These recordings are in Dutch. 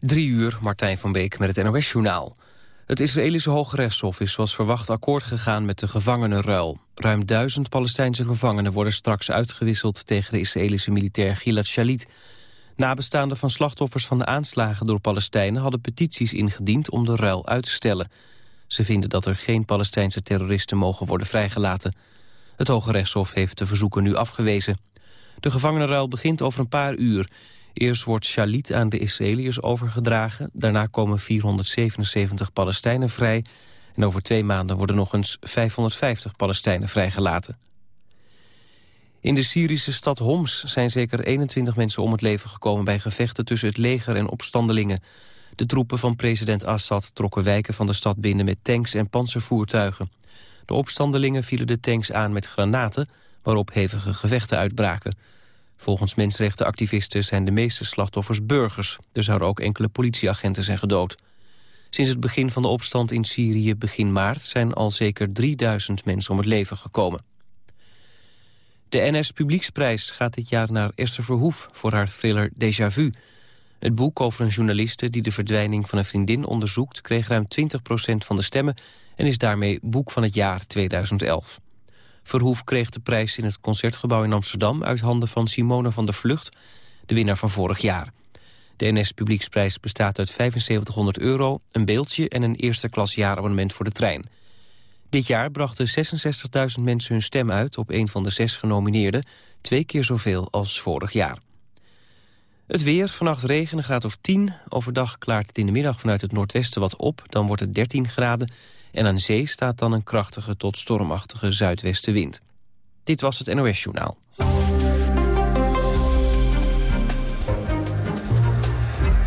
Drie uur, Martijn van Beek met het NOS-journaal. Het Israëlische Hoge Rechtshof is zoals verwacht akkoord gegaan met de gevangenenruil. Ruim duizend Palestijnse gevangenen worden straks uitgewisseld... tegen de Israëlische militair Gilad Shalit. Nabestaanden van slachtoffers van de aanslagen door Palestijnen... hadden petities ingediend om de ruil uit te stellen. Ze vinden dat er geen Palestijnse terroristen mogen worden vrijgelaten. Het Hoge Rechtshof heeft de verzoeken nu afgewezen. De gevangenenruil begint over een paar uur... Eerst wordt Shalit aan de Israëliërs overgedragen. Daarna komen 477 Palestijnen vrij. En over twee maanden worden nog eens 550 Palestijnen vrijgelaten. In de Syrische stad Homs zijn zeker 21 mensen om het leven gekomen... bij gevechten tussen het leger en opstandelingen. De troepen van president Assad trokken wijken van de stad binnen... met tanks en panzervoertuigen. De opstandelingen vielen de tanks aan met granaten... waarop hevige gevechten uitbraken. Volgens mensenrechtenactivisten zijn de meeste slachtoffers burgers. Er zouden ook enkele politieagenten zijn gedood. Sinds het begin van de opstand in Syrië begin maart... zijn al zeker 3000 mensen om het leven gekomen. De NS Publieksprijs gaat dit jaar naar Esther Verhoef... voor haar thriller Déjà Vu. Het boek over een journaliste die de verdwijning van een vriendin onderzoekt... kreeg ruim 20% van de stemmen... en is daarmee boek van het jaar 2011. Verhoef kreeg de prijs in het Concertgebouw in Amsterdam... uit handen van Simone van der Vlucht, de winnaar van vorig jaar. De NS Publieksprijs bestaat uit 7500 euro, een beeldje... en een eerste klas jaarabonnement voor de trein. Dit jaar brachten 66.000 mensen hun stem uit op een van de zes genomineerden... twee keer zoveel als vorig jaar. Het weer, vannacht regen, graad of 10. Overdag klaart het in de middag vanuit het noordwesten wat op. Dan wordt het 13 graden. En aan zee staat dan een krachtige tot stormachtige zuidwestenwind. Dit was het NOS Journaal.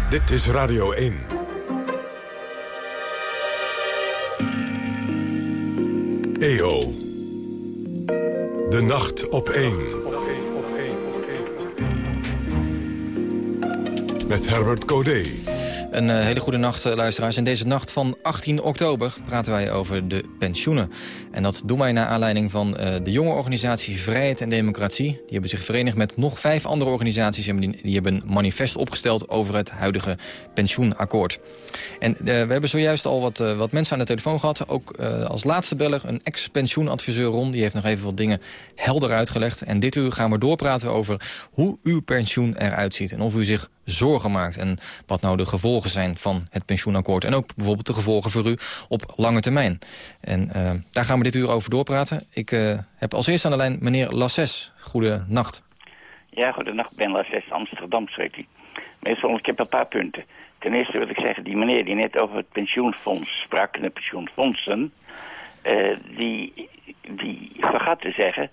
Dit is Radio 1. EO. De nacht op 1. Met Herbert Codé. Een uh, hele goede nacht, uh, luisteraars. In deze nacht van 18 oktober praten wij over de pensioenen. En dat doen wij naar aanleiding van uh, de jonge organisatie Vrijheid en Democratie. Die hebben zich verenigd met nog vijf andere organisaties... en die, die hebben een manifest opgesteld over het huidige pensioenakkoord. En we hebben zojuist al wat, wat mensen aan de telefoon gehad. Ook als laatste beller een ex-pensioenadviseur Ron. Die heeft nog even wat dingen helder uitgelegd. En dit uur gaan we doorpraten over hoe uw pensioen eruit ziet... en of u zich zorgen maakt. En wat nou de gevolgen zijn van het pensioenakkoord. En ook bijvoorbeeld de gevolgen voor u op lange termijn. En uh, daar gaan we dit uur over doorpraten. Ik uh, heb als eerste aan de lijn meneer Lasses. Goedenacht. Ja, goedenacht. Ben Lasses, Amsterdam, spreekt u. Meestal, ik heb een paar punten. Ten eerste wil ik zeggen, die meneer die net over het pensioenfonds sprak... de pensioenfondsen, uh, die, die vergat te zeggen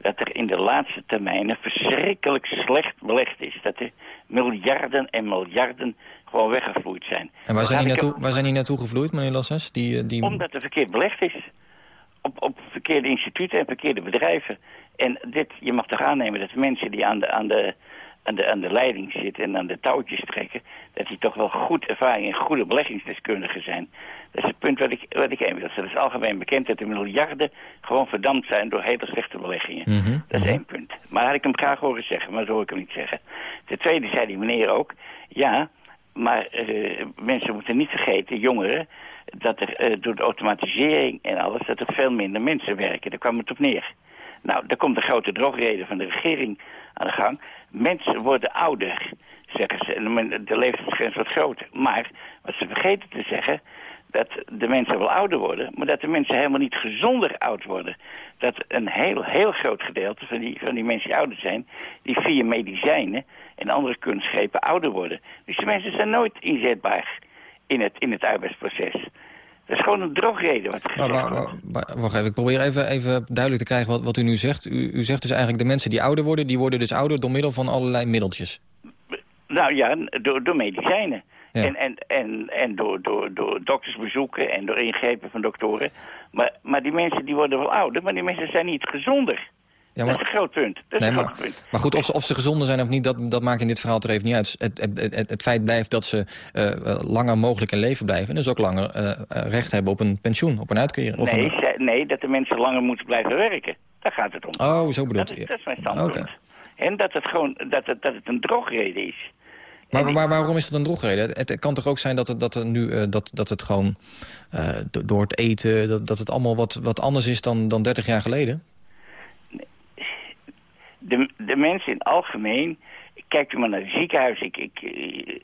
dat er in de laatste termijnen verschrikkelijk slecht belegd is. Dat er miljarden en miljarden gewoon weggevloeid zijn. En waar zijn, die naartoe, waar zijn die naartoe gevloeid, meneer Lasses? Die, eh, die... Omdat er verkeerd belegd is. Op, op verkeerde instituten en verkeerde bedrijven. En dit, je mag toch aannemen dat de mensen die aan de, aan de aan de, aan de leiding zit en aan de touwtjes trekken... dat die toch wel goed ervaring en goede beleggingsdeskundigen zijn. Dat is het punt wat ik, wat ik heen wil. Het is algemeen bekend dat de miljarden gewoon verdampt zijn... door hele slechte beleggingen. Mhm, dat is mhm. één punt. Maar had ik hem graag horen zeggen, maar zo hoor ik hem niet zeggen. Ten tweede zei die meneer ook... ja, maar uh, mensen moeten niet vergeten, jongeren... dat er uh, door de automatisering en alles... dat er veel minder mensen werken. Daar kwam het op neer. Nou, daar komt de grote drogreden van de regering aan de gang. Mensen worden ouder, zeggen ze. En de leeftijdsgrens wordt groter. Maar wat ze vergeten te zeggen, dat de mensen wel ouder worden... maar dat de mensen helemaal niet gezonder oud worden. Dat een heel, heel groot gedeelte van die, van die mensen die ouder zijn... die via medicijnen en andere kunstgrepen ouder worden. Dus die mensen zijn nooit inzetbaar in het, in het arbeidsproces. Dat is gewoon een drogreden wat gezegd maar, maar, maar, Wacht even, ik probeer even, even duidelijk te krijgen wat, wat u nu zegt. U, u zegt dus eigenlijk de mensen die ouder worden... die worden dus ouder door middel van allerlei middeltjes. Nou ja, door, door medicijnen. Ja. En, en, en, en door, door, door doktersbezoeken en door ingrepen van doktoren. Maar, maar die mensen die worden wel ouder, maar die mensen zijn niet gezonder. Ja, maar... Dat is een groot punt. Dat is nee, een maar, punt. maar goed, of ze, of ze gezonder zijn of niet, dat, dat maakt in dit verhaal er even niet uit. Het, het, het, het feit blijft dat ze uh, langer mogelijk in leven blijven... en dus ook langer uh, recht hebben op een pensioen, op een uitkering. Of nee, een... nee, dat de mensen langer moeten blijven werken. Daar gaat het om. Oh, zo bedoelt dat. Is, dat is mijn standpunt. Okay. En dat het gewoon dat het, dat het een drogreden is. Maar, maar waarom is dat een drogreden? Het, het, kan toch ook zijn dat het, dat er nu, uh, dat, dat het gewoon uh, door het eten... dat, dat het allemaal wat, wat anders is dan, dan 30 jaar geleden? De, de mensen in het algemeen... Kijkt u maar naar het ziekenhuis. Ik, ik,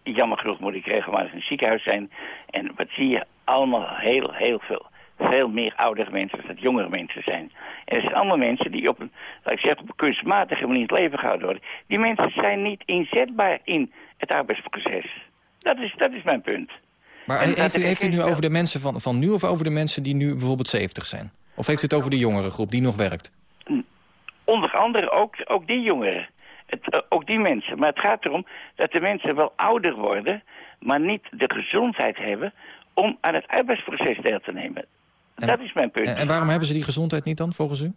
jammer genoeg moet ik regelmatig in het ziekenhuis zijn. En wat zie je? Allemaal heel, heel veel veel meer oudere mensen dan dat jongere mensen zijn. En er zijn allemaal mensen die op een, laat ik zeggen, op een kunstmatige manier het leven gehouden worden. Die mensen zijn niet inzetbaar in het arbeidsproces. Dat is, dat is mijn punt. Maar heeft u, heeft u nu over de mensen van, van nu of over de mensen die nu bijvoorbeeld 70 zijn? Of heeft u het over de jongere groep die nog werkt? Onder andere ook, ook die jongeren. Het, eh, ook die mensen. Maar het gaat erom dat de mensen wel ouder worden... maar niet de gezondheid hebben om aan het arbeidsproces deel te nemen. dat is mijn punt. En waarom hebben ze die gezondheid niet dan, volgens u?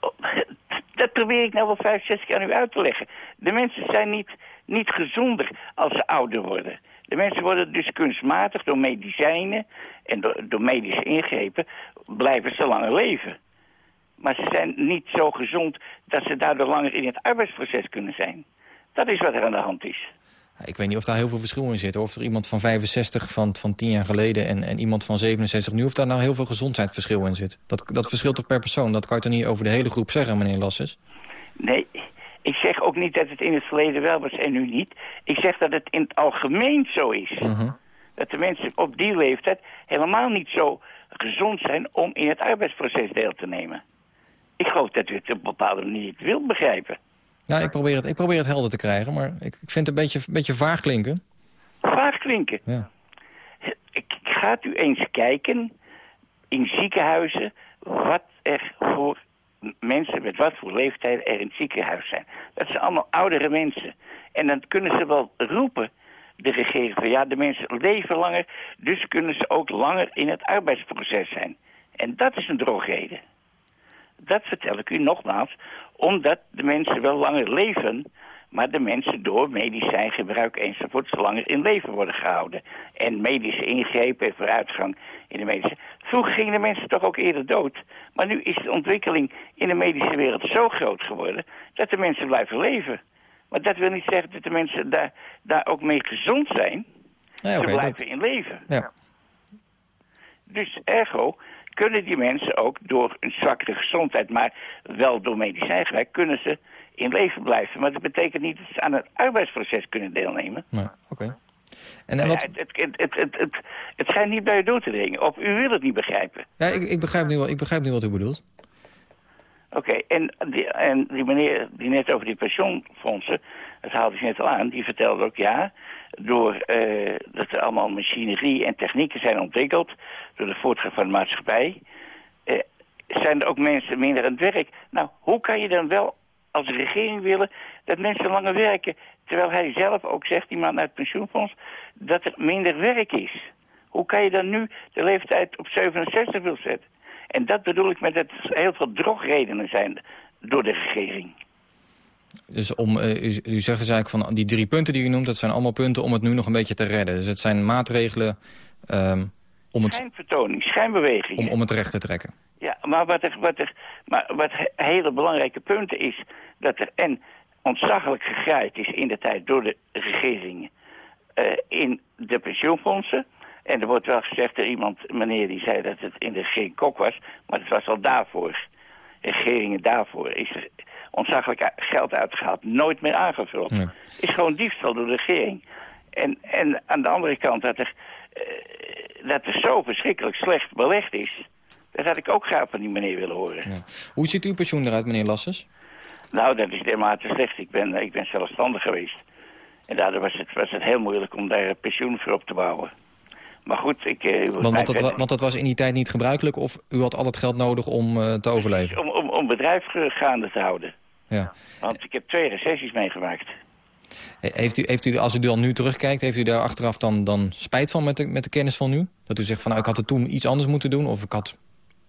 Dat probeer ik nou wel vijf, zes keer aan u uit te leggen. De mensen zijn niet, niet gezonder als ze ouder worden. De mensen worden dus kunstmatig door medicijnen en door, door medische ingrepen... blijven ze langer leven. Maar ze zijn niet zo gezond dat ze daardoor langer in het arbeidsproces kunnen zijn. Dat is wat er aan de hand is. Ik weet niet of daar heel veel verschil in zit. Of er iemand van 65 van, van 10 jaar geleden en, en iemand van 67 nu... of daar nou heel veel gezondheidsverschil in zit. Dat, dat verschilt toch per persoon? Dat kan je toch niet over de hele groep zeggen, meneer Lasses? Nee, ik zeg ook niet dat het in het verleden wel was en nu niet. Ik zeg dat het in het algemeen zo is. Mhm. Dat de mensen op die leeftijd helemaal niet zo gezond zijn... om in het arbeidsproces deel te nemen. Ik geloof dat u het op een bepaalde manier niet wilt begrijpen. Ja, ik probeer het, ik probeer het helder te krijgen, maar ik, ik vind het een beetje, een beetje vaag klinken. Vaag klinken? Ja. Ik, gaat u eens kijken in ziekenhuizen wat er voor mensen met wat voor leeftijd er in het ziekenhuis zijn. Dat zijn allemaal oudere mensen. En dan kunnen ze wel roepen, de regering, van ja, de mensen leven langer, dus kunnen ze ook langer in het arbeidsproces zijn. En dat is een drogreden. Dat vertel ik u nogmaals, omdat de mensen wel langer leven... maar de mensen door medicijngebruik enzovoort langer in leven worden gehouden. En medische ingrepen en vooruitgang in de medische... Vroeger gingen de mensen toch ook eerder dood. Maar nu is de ontwikkeling in de medische wereld zo groot geworden... dat de mensen blijven leven. Maar dat wil niet zeggen dat de mensen daar, daar ook mee gezond zijn. Nee, Ze blijven in leven. Ja. Dus ergo kunnen die mensen ook door een zwakkere gezondheid, maar wel door medicijngebruik, kunnen ze in leven blijven. Maar dat betekent niet dat ze aan het arbeidsproces kunnen deelnemen. Oké. En, en wat... het, het, het, het, het, het schijnt niet bij u door te dringen. Of u wil het niet begrijpen. Ja, ik, ik, begrijp, nu, ik begrijp nu wat u bedoelt. Oké, en, die, en die meneer die net over die pensioenfondsen, dat haalde ik net al aan, die vertelde ook ja, door uh, dat er allemaal machinerie en technieken zijn ontwikkeld, door de voortgang van de maatschappij, uh, zijn er ook mensen minder aan het werk. Nou, hoe kan je dan wel als regering willen dat mensen langer werken, terwijl hij zelf ook zegt, die man uit het pensioenfonds, dat er minder werk is? Hoe kan je dan nu de leeftijd op 67 wil zetten? En dat bedoel ik met dat er heel veel drogredenen zijn door de regering. Dus om, uh, u, zegt dus eigenlijk van die drie punten die u noemt... dat zijn allemaal punten om het nu nog een beetje te redden. Dus het zijn maatregelen um, om het... Schijnvertoning, schijnbewegingen. Om, om het recht te trekken. Ja, maar wat, er, wat, er, maar wat hele belangrijke punten is... dat er en ontzaglijk gegraaid is in de tijd door de regeringen... Uh, in de pensioenfondsen... En er wordt wel gezegd door iemand, meneer die zei dat het in de regering Kok was, maar het was al daarvoor. Regeringen daarvoor is er ontzaglijk geld uitgehaald, nooit meer aangevuld. Is gewoon diefstal door de regering. En, en aan de andere kant dat er, dat er zo verschrikkelijk slecht belegd is, dat had ik ook graag van die meneer willen horen. Ja. Hoe ziet uw pensioen eruit, meneer Lasses? Nou, dat is dermate slecht. Ik ben, ik ben zelfstandig geweest. En daardoor was het, was het heel moeilijk om daar een pensioen voor op te bouwen. Maar goed, ik... Uh, want, want, dat, want, dat, was in die tijd niet gebruikelijk of u had al het geld nodig om uh, te overleven? Om, om, om bedrijf gaande te houden. Ja. Want ik heb twee recessies meegemaakt. Heeft u, heeft u, als u dan nu terugkijkt, heeft u daar achteraf dan, dan spijt van met de, met de kennis van nu? Dat u zegt van nou, ik had het toen iets anders moeten doen of ik had...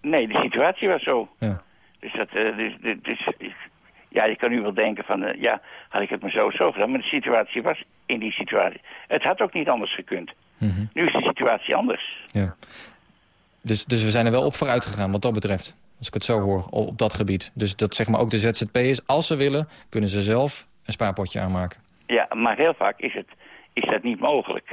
Nee, de situatie was zo. Ja. Dus dat, uh, dus, ja, je kan nu wel denken van, uh, ja, had ik het maar zo zo gedaan. Maar de situatie was in die situatie. Het had ook niet anders gekund. Mhm. Nu is de situatie anders. Ja. Dus, dus we zijn er wel op vooruit gegaan wat dat betreft. Als ik het zo hoor, op dat gebied. Dus dat zeg maar ook de ZZP'ers, als ze willen, kunnen ze zelf een spaarpotje aanmaken. Ja, maar heel vaak is, het, is dat niet mogelijk.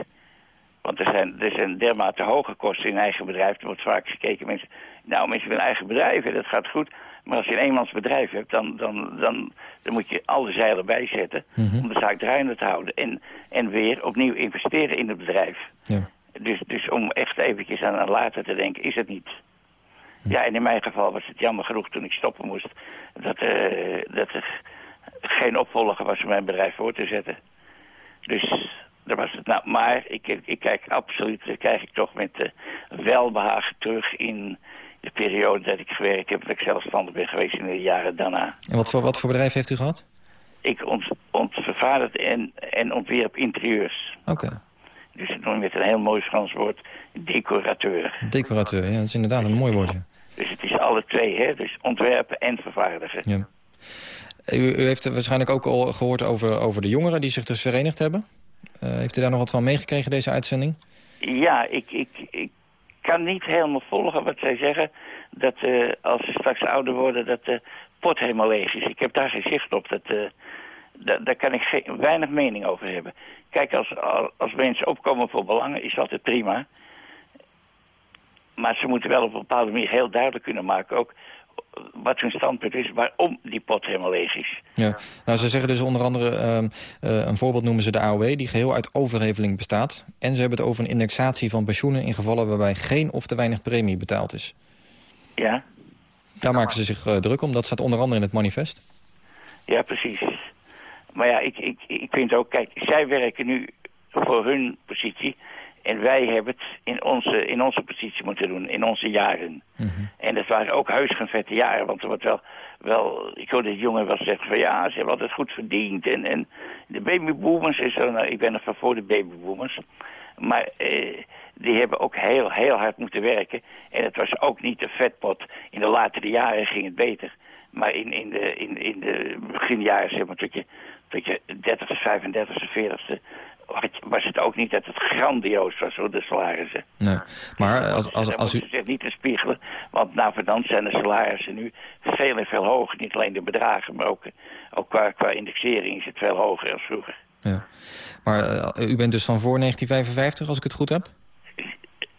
Want er zijn, er zijn dermate hoge kosten in eigen bedrijf. Er wordt vaak gekeken, mensen, nou mensen met een eigen bedrijf, dat gaat goed. Maar als je een eenmansbedrijf hebt, dan, dan, dan, dan moet je alle zeilen bijzetten Mhm. om de zaak draaiende te houden. En, en weer opnieuw investeren in het bedrijf. Ja. Dus, dus om echt eventjes aan, aan later te denken, is het niet. Ja, en in mijn geval was het jammer genoeg toen ik stoppen moest... dat, eh, dat er geen opvolger was om mijn bedrijf voor te zetten. Dus dat was het. Nou, maar ik, ik kijk absoluut, eh, krijg ik toch met eh, welbehagen terug in de periode dat ik gewerkt heb... dat ik zelfstandig ben geweest in de jaren daarna. En wat voor, wat voor bedrijf heeft u gehad? Ik ont, ontvervaardigd en, en ontwierp interieurs. Oké, Dus het noem je met een heel mooi Frans woord, decorateur. decorateur. Ja, dat is inderdaad een mooi woordje. Dus het is alle twee, hè? Dus ontwerpen en vervaardigen. Ja. U, heeft waarschijnlijk ook al gehoord over, over de jongeren die zich dus verenigd hebben. Eh, heeft u daar nog wat van meegekregen, deze uitzending? Ja, ik, ik, ik kan niet helemaal volgen wat zij zeggen. Dat eh, als ze straks ouder worden, dat de pot helemaal leeg is. Ik heb daar geen zicht op. Dat, eh, da- daar kan ik geen, weinig mening over hebben. Kijk, als, als mensen opkomen voor belangen, is altijd prima. Maar ze moeten wel op een bepaalde manier heel duidelijk kunnen maken... ook wat hun standpunt is, waarom die pot helemaal leeg is. Ja. Nou, ze zeggen dus onder andere, ehm, eh, een voorbeeld noemen ze de AOW... die geheel uit overheveling bestaat. En ze hebben het over een indexatie van pensioenen... in gevallen waarbij geen of te weinig premie betaald is. Ja? Daar maken ze zich eh, druk om. Dat staat onder andere in het manifest. Ja, precies. Maar ja, ik, ik, ik vind ook, kijk, zij werken nu voor hun positie. En wij hebben het in onze, in onze positie moeten doen, in onze jaren. En dat waren ook heus geen vette jaren, want er wordt wel, wel ik hoorde de jongen wel zeggen van ja, ze hebben altijd goed verdiend. En, en de babyboomers is zo, nou, ik ben er van voor de babyboomers. Maar eh, die hebben ook heel, heel hard moeten werken. En het was ook niet de vetpot. In de latere jaren ging het beter. Maar in, in, de, in, in de beginjaren, zeg maar, tot je, tot je 30ste, 35ste, 40ste... was het ook niet dat het grandioos was, hoor, de salarissen. Nee. Maar als, als, als u... zich niet te spiegelen. Want na verdant zijn de salarissen nu veel en veel hoger. Niet alleen de bedragen, maar ook, ook qua, qua indexering is het veel hoger dan vroeger. Ja. Maar eh, u bent dus van voor 1955, als ik het goed heb?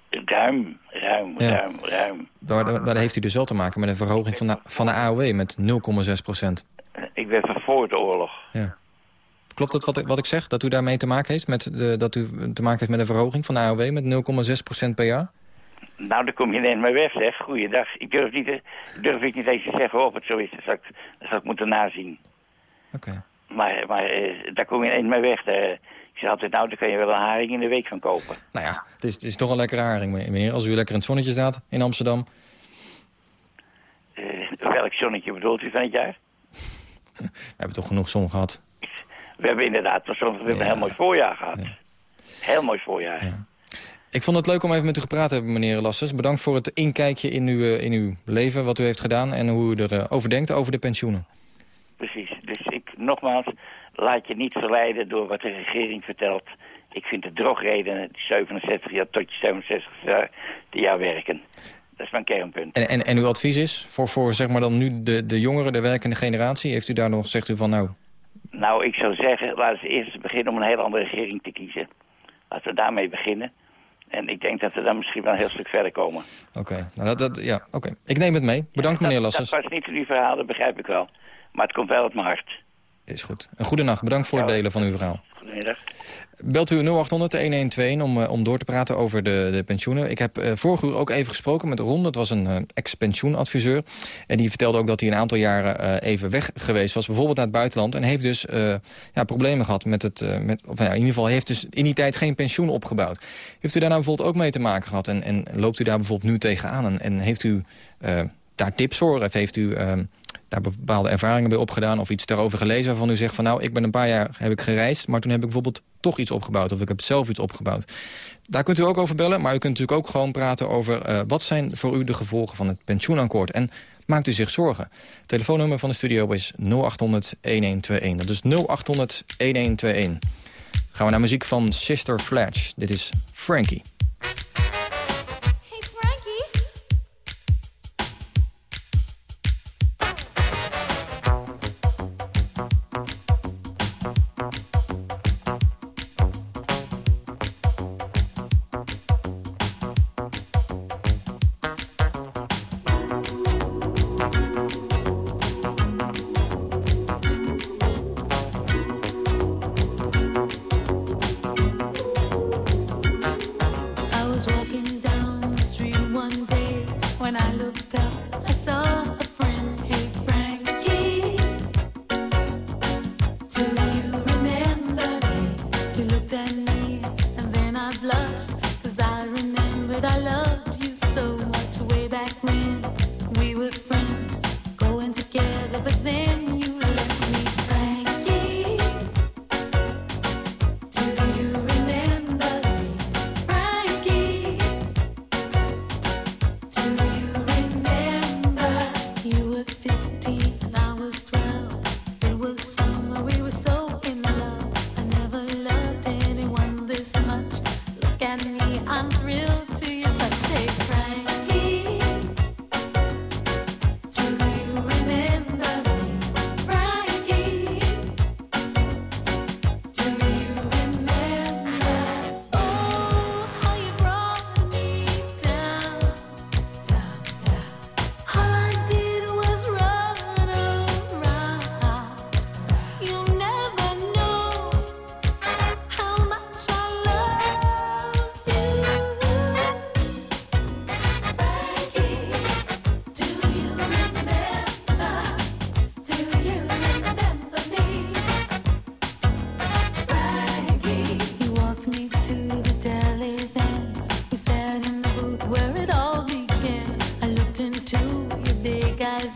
Ruim, ruim, Ja. ruim, ruim. Daar, daar, daar heeft u dus wel te maken met een verhoging van de, van de AOW met 0,6 procent. Ik ben van voor de oorlog. Ja. Klopt het wat ik, wat ik zeg, dat u daarmee te maken heeft? Met de, dat u te maken heeft met een verhoging van de AOW met 0,6 procent per jaar? Nou, daar kom je ineens mee weg, zeg. Goeiedag. Ik durf, niet, te- durf ik niet eens te zeggen of het zo is. Dat zou ik, dat zou ik moeten nazien. Oké. Maar, maar eh, daar kom je ineens mee weg. Daar, ik zeg altijd, nou, daar kan je wel een haring in de week van kopen. Nou ja, het is, het is toch een lekkere haring, meneer. Als u lekker in het zonnetje staat in Amsterdam. Eh, welk zonnetje bedoelt u van het jaar? We hebben toch genoeg zon gehad. We hebben inderdaad we hebben een heel mooi voorjaar gehad. Heel mooi voorjaar. Ja. Ik vond het leuk om even met u gepraat te hebben, meneer Lasses. Bedankt voor het inkijkje in uw, eh, in uw leven, wat u heeft gedaan... en hoe u erover denkt over de pensioenen. Precies. Dus ik, nogmaals, laat je niet verleiden door wat de regering vertelt. Ik vind de drogreden, die 67 jaar tot je 67 jaar, te jaar werken. Dat is mijn kernpunt. En, en, en uw advies is, voor, voor zeg maar dan nu de, de jongeren, de werkende generatie... heeft u daar nog, zegt u van nou, Nou, ik zou zeggen, laten we eerst beginnen om een hele andere regering te kiezen. Laten we daarmee beginnen. En ik denk dat we dan misschien wel een heel stuk verder komen. oké. Nou, dat, dat, ja, oké. Ik neem het mee. Bedankt, meneer Dat, Lasses. dat was niet in uw verhaal, dat begrijp ik wel. Maar het komt wel uit mijn hart. Is goed. Een goede nacht. Bedankt voor het delen van uw verhaal. Goedemiddag. Belt u 0800-1121 om, eh, om door te praten over de, de pensioenen. Ik heb eh vorig uur ook even gesproken met Ron. Dat was een eh, ex-pensioenadviseur. En die vertelde ook dat hij een aantal jaren even weg geweest was. Bijvoorbeeld naar het buitenland. En heeft dus ja, problemen gehad met het... met, of, ja, in ieder geval heeft dus in die tijd geen pensioen opgebouwd. Heeft u daar nou bijvoorbeeld ook mee te maken gehad? En, en loopt u daar bijvoorbeeld nu tegenaan? En, en heeft u daar tips voor? Of heeft u... daar bepaalde ervaringen bij opgedaan of iets daarover gelezen... waarvan u zegt van nou, ik ben een paar jaar heb ik gereisd... maar toen heb ik bijvoorbeeld toch iets opgebouwd of ik heb zelf iets opgebouwd. Daar kunt u ook over bellen, maar u kunt natuurlijk ook gewoon praten over... eh, wat zijn voor u de gevolgen van het pensioenakkoord en maakt u zich zorgen. Het telefoonnummer van de studio is 0800-1121. Dat is 0800-1121. Gaan we naar muziek van Sister Fletch. Dit is Frankie.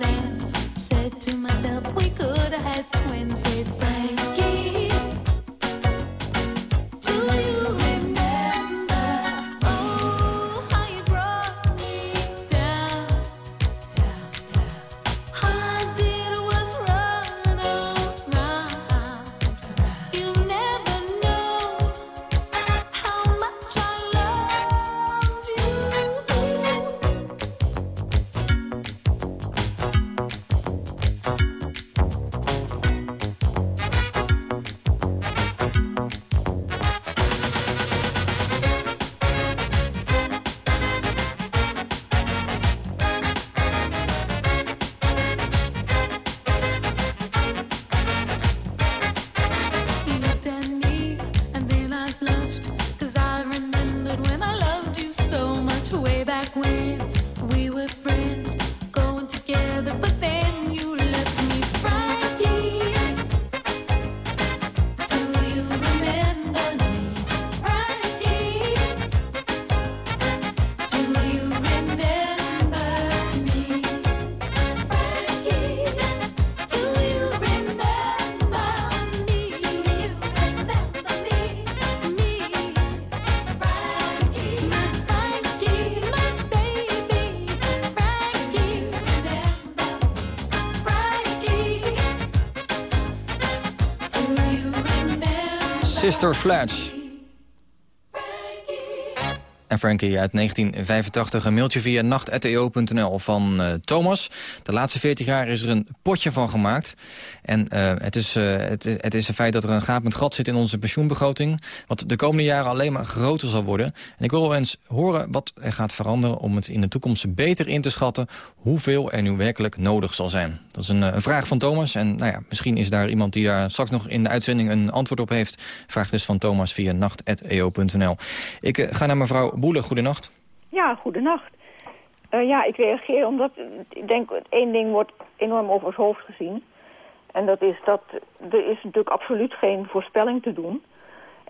sand. Sister Sledge. En Frankie uit 1985, een mailtje via nacht.eo.nl van eh, Thomas. De laatste 40 jaar is er een potje van gemaakt. En eh, het, is, eh, het, het is een feit dat er een gapend gat zit in onze pensioenbegroting... wat de komende jaren alleen maar groter zal worden. En ik wil wel eens horen wat er gaat veranderen... om het in de toekomst beter in te schatten... hoeveel er nu werkelijk nodig zal zijn. Dat is een, eh, een vraag van Thomas. En nou ja, misschien is daar iemand die daar straks nog in de uitzending... een antwoord op heeft. Vraag dus van Thomas via nacht.eo.nl. Ik ga naar mevrouw Boele. Goedenacht. Ja, goedenacht. Eh ja, ik reageer omdat ik denk één ding wordt enorm over het hoofd gezien. En dat is dat er is natuurlijk absoluut geen voorspelling te doen.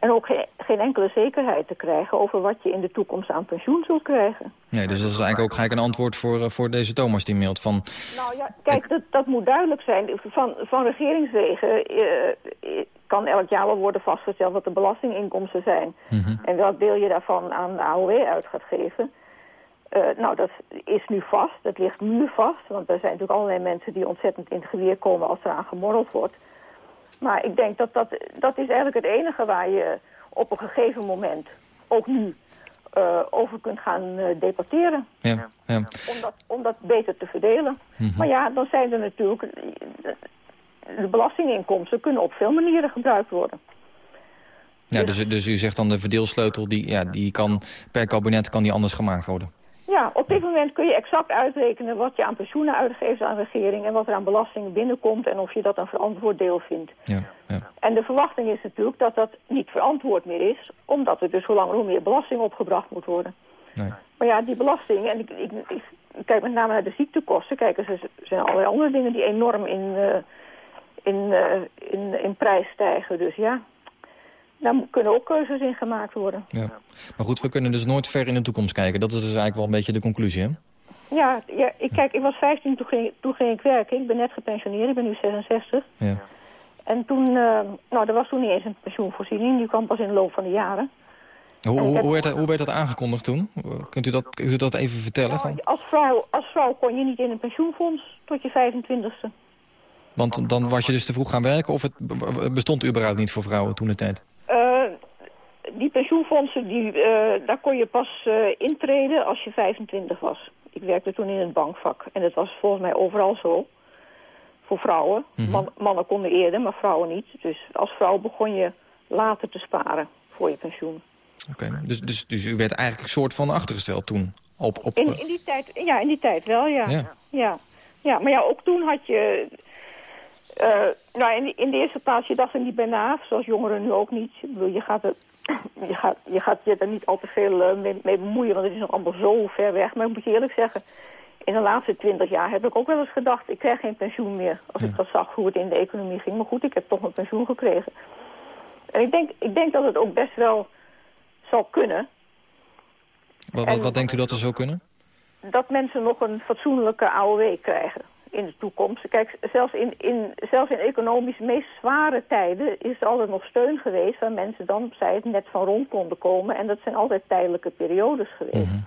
En ook geen, geen enkele zekerheid te krijgen over wat je in de toekomst aan pensioen zult krijgen. Nee, dus dat is eigenlijk ook gelijk een antwoord voor, eh, voor deze Thomas die mailt van... Nou ja, kijk, dat, dat moet duidelijk zijn. Van, van regeringswegen eh, eh, kan elk jaar wel worden vastgesteld wat de belastinginkomsten zijn. En welk deel je daarvan aan de AOW uit gaat geven. Eh, nou, dat is nu vast. Dat ligt nu vast. Want er zijn natuurlijk allerlei mensen die ontzettend in het geweer komen als er aan gemorreld wordt. Maar ik denk dat dat, dat is eigenlijk het enige waar je op een gegeven moment, ook nu, eh, over kunt gaan eh, debatteren. Ja, ja. Om dat, om dat beter te verdelen. Maar ja, dan zijn er natuurlijk... De, de belastinginkomsten kunnen op veel manieren gebruikt worden. ja dus, dus u zegt dan de verdeelsleutel, die, ja, die kan per kabinet kan die anders gemaakt worden. Ja, op dit moment kun je exact uitrekenen wat je aan pensioenen uitgeeft aan de regering... en wat er aan belastingen binnenkomt en of je dat een verantwoord deel vindt. Ja, ja. En de verwachting is natuurlijk dat dat niet verantwoord meer is... omdat er dus hoe langer hoe meer belasting opgebracht moet worden. Nee. Maar ja, die belasting, en ik, ik, ik, ik kijk met name naar de ziektekosten... kijk, er zijn allerlei andere dingen die enorm in, eh, in, eh, in, in prijs stijgen. Dus ja, daar kunnen ook keuzes in gemaakt worden. Ja. Maar goed, we kunnen dus nooit ver in de toekomst kijken. Dat is dus eigenlijk wel een beetje de conclusie, hè? Ja, ja ik, kijk, ik was 15 toen ging, toen ging ik werken. Ik ben net gepensioneerd, ik ben nu 66. Ja. En toen, eh, nou, er was toen niet eens een pensioenvoorziening. Die kwam pas in de loop van de jaren. Hoe, hoe, hoe, werd dat, hoe werd dat aangekondigd toen? Kunt u dat, kunt u dat even vertellen? Nou, als, vrouw, als vrouw kon je niet in een pensioenfonds tot je 25ste. Want dan was je dus te vroeg gaan werken... of het bestond überhaupt niet voor vrouwen toen de tijd? Eh, die pensioenfondsen, die, eh, daar kon je pas eh, intreden als je 25 was. Ik werkte toen in het bankvak. En dat was volgens mij overal zo. Voor vrouwen. Man- mannen konden eerder, maar vrouwen niet. Dus als vrouw begon je later te sparen voor je pensioen. Oké, dus, dus, dus u werd eigenlijk een soort van achtergesteld toen? Op, op, In, in, die, tijd, ja, in die tijd wel, ja. Ja. Ja. ja. maar ja, ook toen had je... eh, nou, in, de- in de eerste plaats, je dacht er niet bij na, zoals jongeren nu ook niet. Ik bedoel, je gaat, er, je, gaat, je gaat je er niet al te veel eh, mee, mee bemoeien, want het is nog allemaal zo ver weg. Maar ik moet je eerlijk zeggen, in de laatste twintig jaar heb ik ook wel eens gedacht... ik krijg geen pensioen meer, als ik dat zag hoe het in de economie ging. Maar goed, ik heb toch mijn pensioen gekregen. En ik denk, ik denk dat het ook best wel zal kunnen... wat, wat, wat denkt u dat er zou kunnen? dat mensen nog een fatsoenlijke AOW krijgen in de toekomst. Kijk, zelfs in, in, zelfs in economisch meest zware tijden is er altijd nog steun geweest... waar mensen dan, zij het net van rond konden komen. En dat zijn altijd tijdelijke periodes geweest.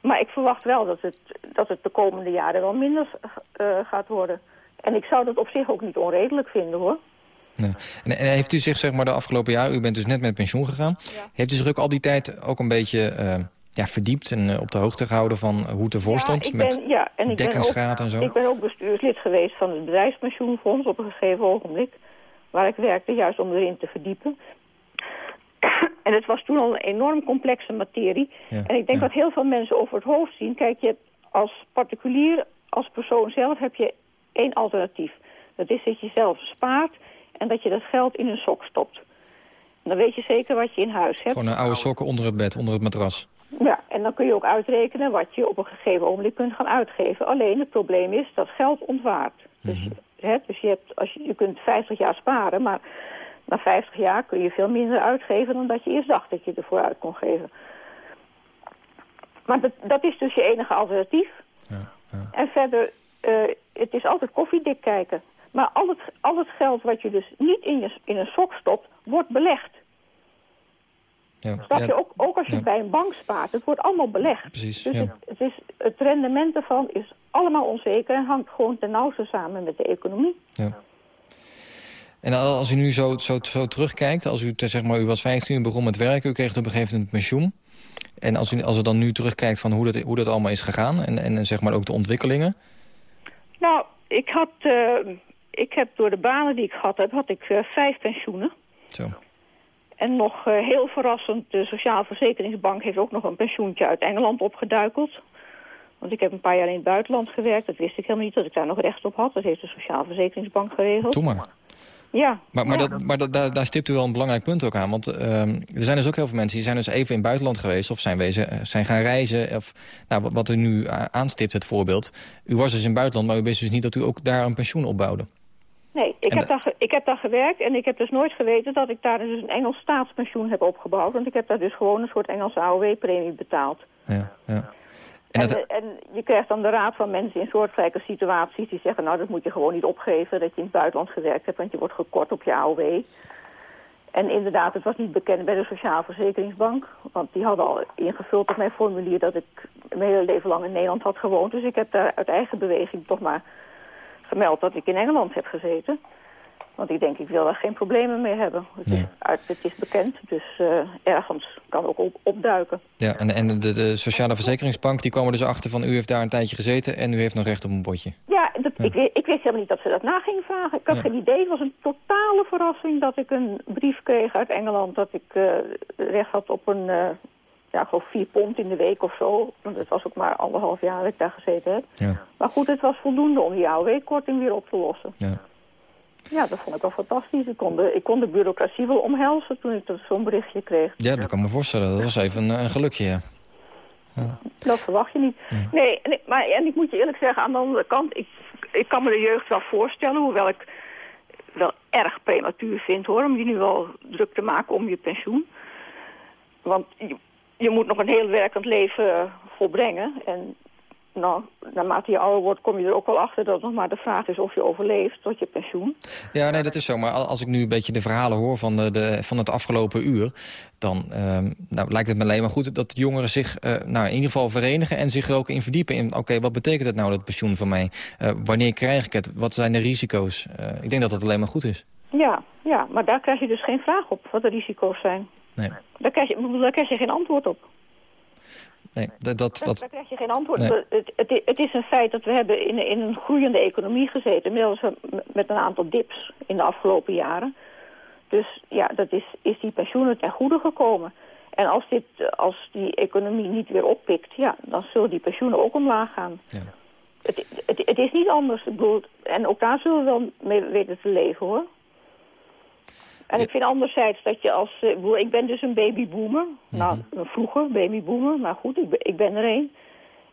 Maar ik verwacht wel dat het, dat het de komende jaren wel minder eh, gaat worden. En ik zou dat op zich ook niet onredelijk vinden, hoor. Nee. En, en heeft u zich zeg maar de afgelopen jaar, u bent dus net met pensioen gegaan... heeft u zich ook al die tijd ook een beetje eh, ja, verdiept en eh, op de hoogte gehouden van hoe het ervoor stond? ik met ben, ja, en ik dekkingsgraad ook, en zo? ik ben ook bestuurslid geweest van het bedrijfspensioenfonds op een gegeven ogenblik. Waar ik werkte, juist om erin te verdiepen. en het was toen al een enorm complexe materie. Ja, en ik denk ja. dat heel veel mensen over het hoofd zien. Kijk, je hebt als particulier, als persoon zelf, heb je één alternatief. Dat is dat je zelf spaart en dat je dat geld in een sok stopt. En dan weet je zeker wat je in huis hebt. Gewoon een oude sokken onder het bed, onder het matras. Ja, en dan kun je ook uitrekenen wat je op een gegeven ogenblik kunt gaan uitgeven. Alleen het probleem is dat geld ontwaart. Dus, hè, dus je, hebt, als je, je kunt 50 jaar sparen, maar na 50 jaar kun je veel minder uitgeven dan dat je eerst dacht dat je ervoor uit kon geven. Maar dat, dat is dus je enige alternatief. Ja, ja. En verder, eh, het is altijd koffiedik kijken. Maar al het, al het geld wat je dus niet in, je, in een sok stopt, wordt belegd. Ja, Snap je? Ook, ook als je ja. bij een bank spaart. Het wordt allemaal belegd. Precies, Dus ja. het, het, is, het rendement ervan is allemaal onzeker... en hangt gewoon ten nauwste samen met de economie. Ja. En als u nu zo, zo, zo terugkijkt, als u, zeg maar, u was 15, u begon met werken, u kreeg op een gegeven moment pensioen. En als u, als u dan nu terugkijkt van hoe dat, hoe dat allemaal is gegaan en, en zeg maar ook de ontwikkelingen. Nou, ik, had, eh, ik heb door de banen die ik gehad heb... had ik eh, vijf pensioenen. Zo. En nog eh, heel verrassend, de Sociaal Verzekeringsbank... heeft ook nog een pensioentje uit Engeland opgeduikeld. Want ik heb een paar jaar in het buitenland gewerkt. Dat wist ik helemaal niet dat ik daar nog recht op had. Dat heeft de Sociaal Verzekeringsbank geregeld. Doe maar. Ja, Maar, maar, dat, maar dat, daar, daar stipt u wel een belangrijk punt ook aan. Want ehm, er zijn dus ook heel veel mensen die zijn dus even in het buitenland geweest... of zijn, wezen, eh, zijn gaan reizen. Of, nou, wat- wat u nu aanstipt, het voorbeeld. U was dus in het buitenland, maar u wist dus niet dat u ook daar een pensioen opbouwde. Nee, ik En heb, daar ik heb daar gewerkt en ik heb dus nooit geweten dat ik daar dus een Engels staatspensioen heb opgebouwd. Want ik heb daar dus gewoon een soort Engelse AOW-premie betaald. Ja, ja. En, En dat, eh, en je krijgt dan de raad van mensen in soortgelijke situaties die zeggen... nou, dat moet je gewoon niet opgeven dat je in het buitenland gewerkt hebt... want je wordt gekort op je AOW. En inderdaad, het was niet bekend bij de Sociaal Verzekeringsbank. Want die hadden al ingevuld op mijn formulier dat ik mijn hele leven lang in Nederland had gewoond. Dus ik heb daar uit eigen beweging toch maar gemeld dat ik in Engeland heb gezeten. Want ik denk, ik wil daar geen problemen mee hebben. Het, Nee. is, uit, het is bekend, dus eh, ergens kan ook op, opduiken. ja, en, en de, de Sociale Verzekeringsbank die kwam er dus achter van... u heeft daar een tijdje gezeten en u heeft nog recht op een botje. Ja, dat, Ik, ik wist helemaal niet dat ze dat na gingen vragen. Ik had Ja. geen idee. Het was een totale verrassing dat ik een brief kreeg uit Engeland... dat ik eh, recht had op een, eh ja, ik geloof vier pond in de week of zo. Want het was ook maar anderhalf jaar dat ik daar gezeten heb. Ja, Maar goed, het was voldoende om die AOW-korting weer op te lossen. ja. Ja, dat vond ik wel fantastisch. Ik kon de, ik kon de bureaucratie wel omhelzen toen ik dat- zo'n berichtje kreeg. ja dat kan ik me voorstellen. Dat was even een, een gelukje, ja. Dat verwacht je niet. Nee, ik, maar en ik moet je eerlijk zeggen, aan de andere kant, ik, ik kan me de jeugd wel voorstellen, hoewel ik wel erg prematuur vind hoor, om je nu al druk te maken om je pensioen. Want je, moet nog een heel werkend leven eh, volbrengen. En nou, naarmate je ouder wordt kom je er ook wel achter dat het nog maar de vraag is of je overleeft tot je pensioen. Ja, nee, dat is zo. Maar al- als ik nu een beetje de verhalen hoor van, de, de, van het afgelopen uur... dan ehm, nou, lijkt het me alleen maar goed dat jongeren zich eh, nou, in ieder geval verenigen... en zich er ook in verdiepen in, oké, wat betekent het nou, dat pensioen voor mij? Eh, wanneer krijg ik het? Wat zijn de risico's? Ik denk dat dat alleen maar goed is. Ja, ja, maar daar krijg je dus geen vraag op wat de risico's zijn. Nee, Daar krijg je, daar krijg je geen antwoord op. nee dat, dat, Daar, dat, daar krijg je geen antwoord. Nee. Het, het, het is een feit dat we hebben in, in een groeiende economie gezeten. Inmiddels met een aantal dips in de afgelopen jaren. Dus ja, dat is, is die pensioenen ten goede gekomen. En als, dit, als die economie niet weer oppikt, ja, dan zullen die pensioenen ook omlaag gaan. Ja. Het, het, het is niet anders. Ik bedoel, en ook daar zullen we wel mee weten te leven, hoor. En ik vind anderzijds dat je als... eh, ik bedoel, ik ben dus een babyboomer. Nou, vroeger babyboomer, maar goed, ik ben, ik ben er een.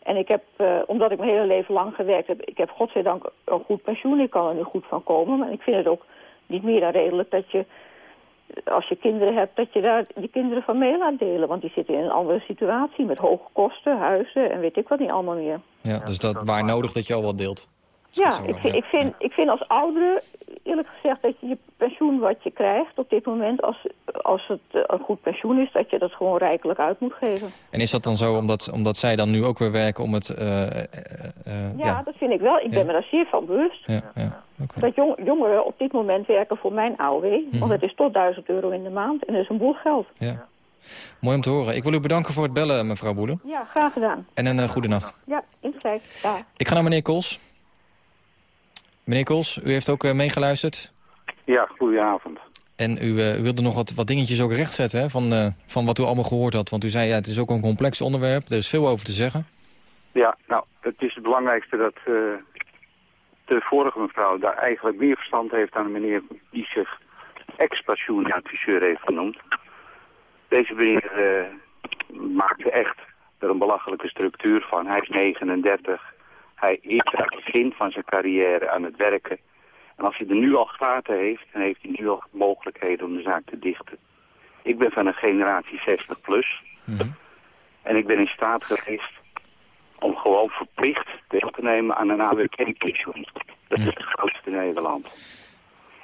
En ik heb, eh, omdat ik mijn hele leven lang gewerkt heb... ik heb godzijdank een goed pensioen, ik kan er nu goed van komen. Maar ik vind het ook niet meer dan redelijk dat je... als je kinderen hebt, dat je daar je kinderen van mee laat delen. Want die zitten in een andere situatie met hoge kosten, huizen en weet ik wat niet allemaal meer. ja, dus dat waar nodig dat je al wat deelt. Ja, ik ja. ik, vind, ik vind als oudere, eerlijk gezegd, dat je je pensioen wat je krijgt op dit moment, als, als het eh, een goed pensioen is, dat je dat gewoon rijkelijk uit moet geven. En is dat dan zo omdat, omdat zij dan nu ook weer werken om het... eh, eh, Ja, ja, dat vind ik wel. Ik ben me daar zeer van bewust. ja. Dat jong- jongeren op dit moment werken voor mijn AOW, Mhm. want het is tot 1000 euro in de maand en dat is een boel geld. Ja. Mooi om te horen. Ik wil u bedanken voor het bellen, mevrouw Boelen. Ja, graag gedaan. En een uh, goede nacht. Ja. Ja. Ik ga naar meneer Kools. Meneer Kools, u heeft ook uh, meegeluisterd. Ja, goedenavond. En u, uh, u wilde nog wat, wat dingetjes ook rechtzetten hè, van, uh, van wat u allemaal gehoord had. Want u zei, ja, het is ook een complex onderwerp. Er is veel over te zeggen. Ja, nou, het is het belangrijkste dat uh, de vorige mevrouw daar eigenlijk meer verstand heeft dan de meneer die zich ex-pensioenadviseur heeft genoemd. Deze meneer maakte echt er een belachelijke structuur van. Hij is 39. Hij is aan het begin van zijn carrière aan het werken. En als hij er nu al gaten heeft, dan heeft hij nu al mogelijkheden om de zaak te dichten. Ik ben van een generatie 60 plus. Mm -hmm. En ik ben in staat geweest om gewoon verplicht deel te nemen aan een AWP-pensioen. Dat is het grootste in Nederland.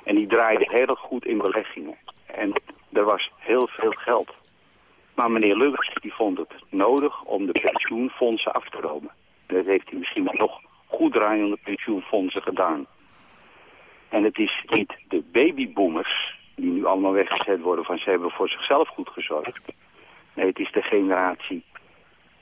En die draaide heel goed in beleggingen. En er was heel veel geld. Maar meneer Lubbers die vond het nodig om de pensioenfondsen af te romen. Dat heeft hij misschien wel nog goed draaiende pensioenfondsen gedaan. En het is niet de babyboomers die nu allemaal weggezet worden van ze hebben voor zichzelf goed gezorgd. Nee, het is de generatie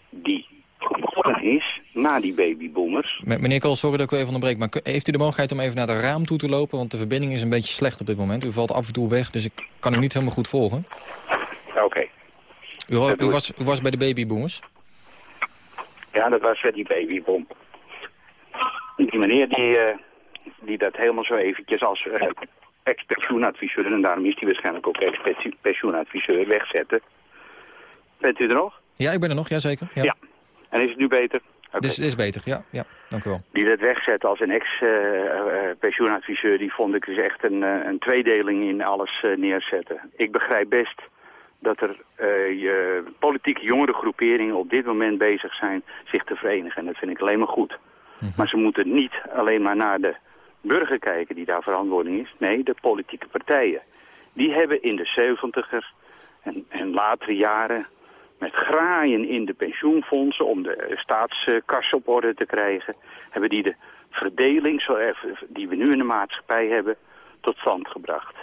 die geboren is na die babyboomers. Meneer Kool, sorry dat ik u even onderbreek, maar heeft u de mogelijkheid om even naar het raam toe te lopen? Want de verbinding is een beetje slecht op dit moment. U valt af en toe weg, dus ik kan u niet helemaal goed volgen. Oké. Okay. U, u, was, u was bij de babyboomers? Ja, dat was bij die babyboom. Die meneer die, uh, die dat helemaal zo eventjes als uh, ex-pensioenadviseur... en daarom is hij waarschijnlijk ook ex-pensioenadviseur wegzetten. Bent u er nog? Ja, ik ben er nog, jazeker. Ja. ja. En is het nu beter? Okay. Dit, is, dit is beter, ja. ja. Dank u wel. Die dat wegzetten als een ex-pensioenadviseur... Uh, die vond ik dus echt een, een tweedeling in alles neerzetten. Ik begrijp best dat er uh, politieke jongere groeperingen op dit moment bezig zijn zich te verenigen. En dat vind ik alleen maar goed. Mm -hmm. Maar ze moeten niet alleen maar naar de burger kijken die daar verantwoording is. Nee, de politieke partijen. Die hebben in de zeventiger en, en latere jaren met graaien in de pensioenfondsen om de staatskas op orde te krijgen, hebben die de verdeling die we nu in de maatschappij hebben tot stand gebracht.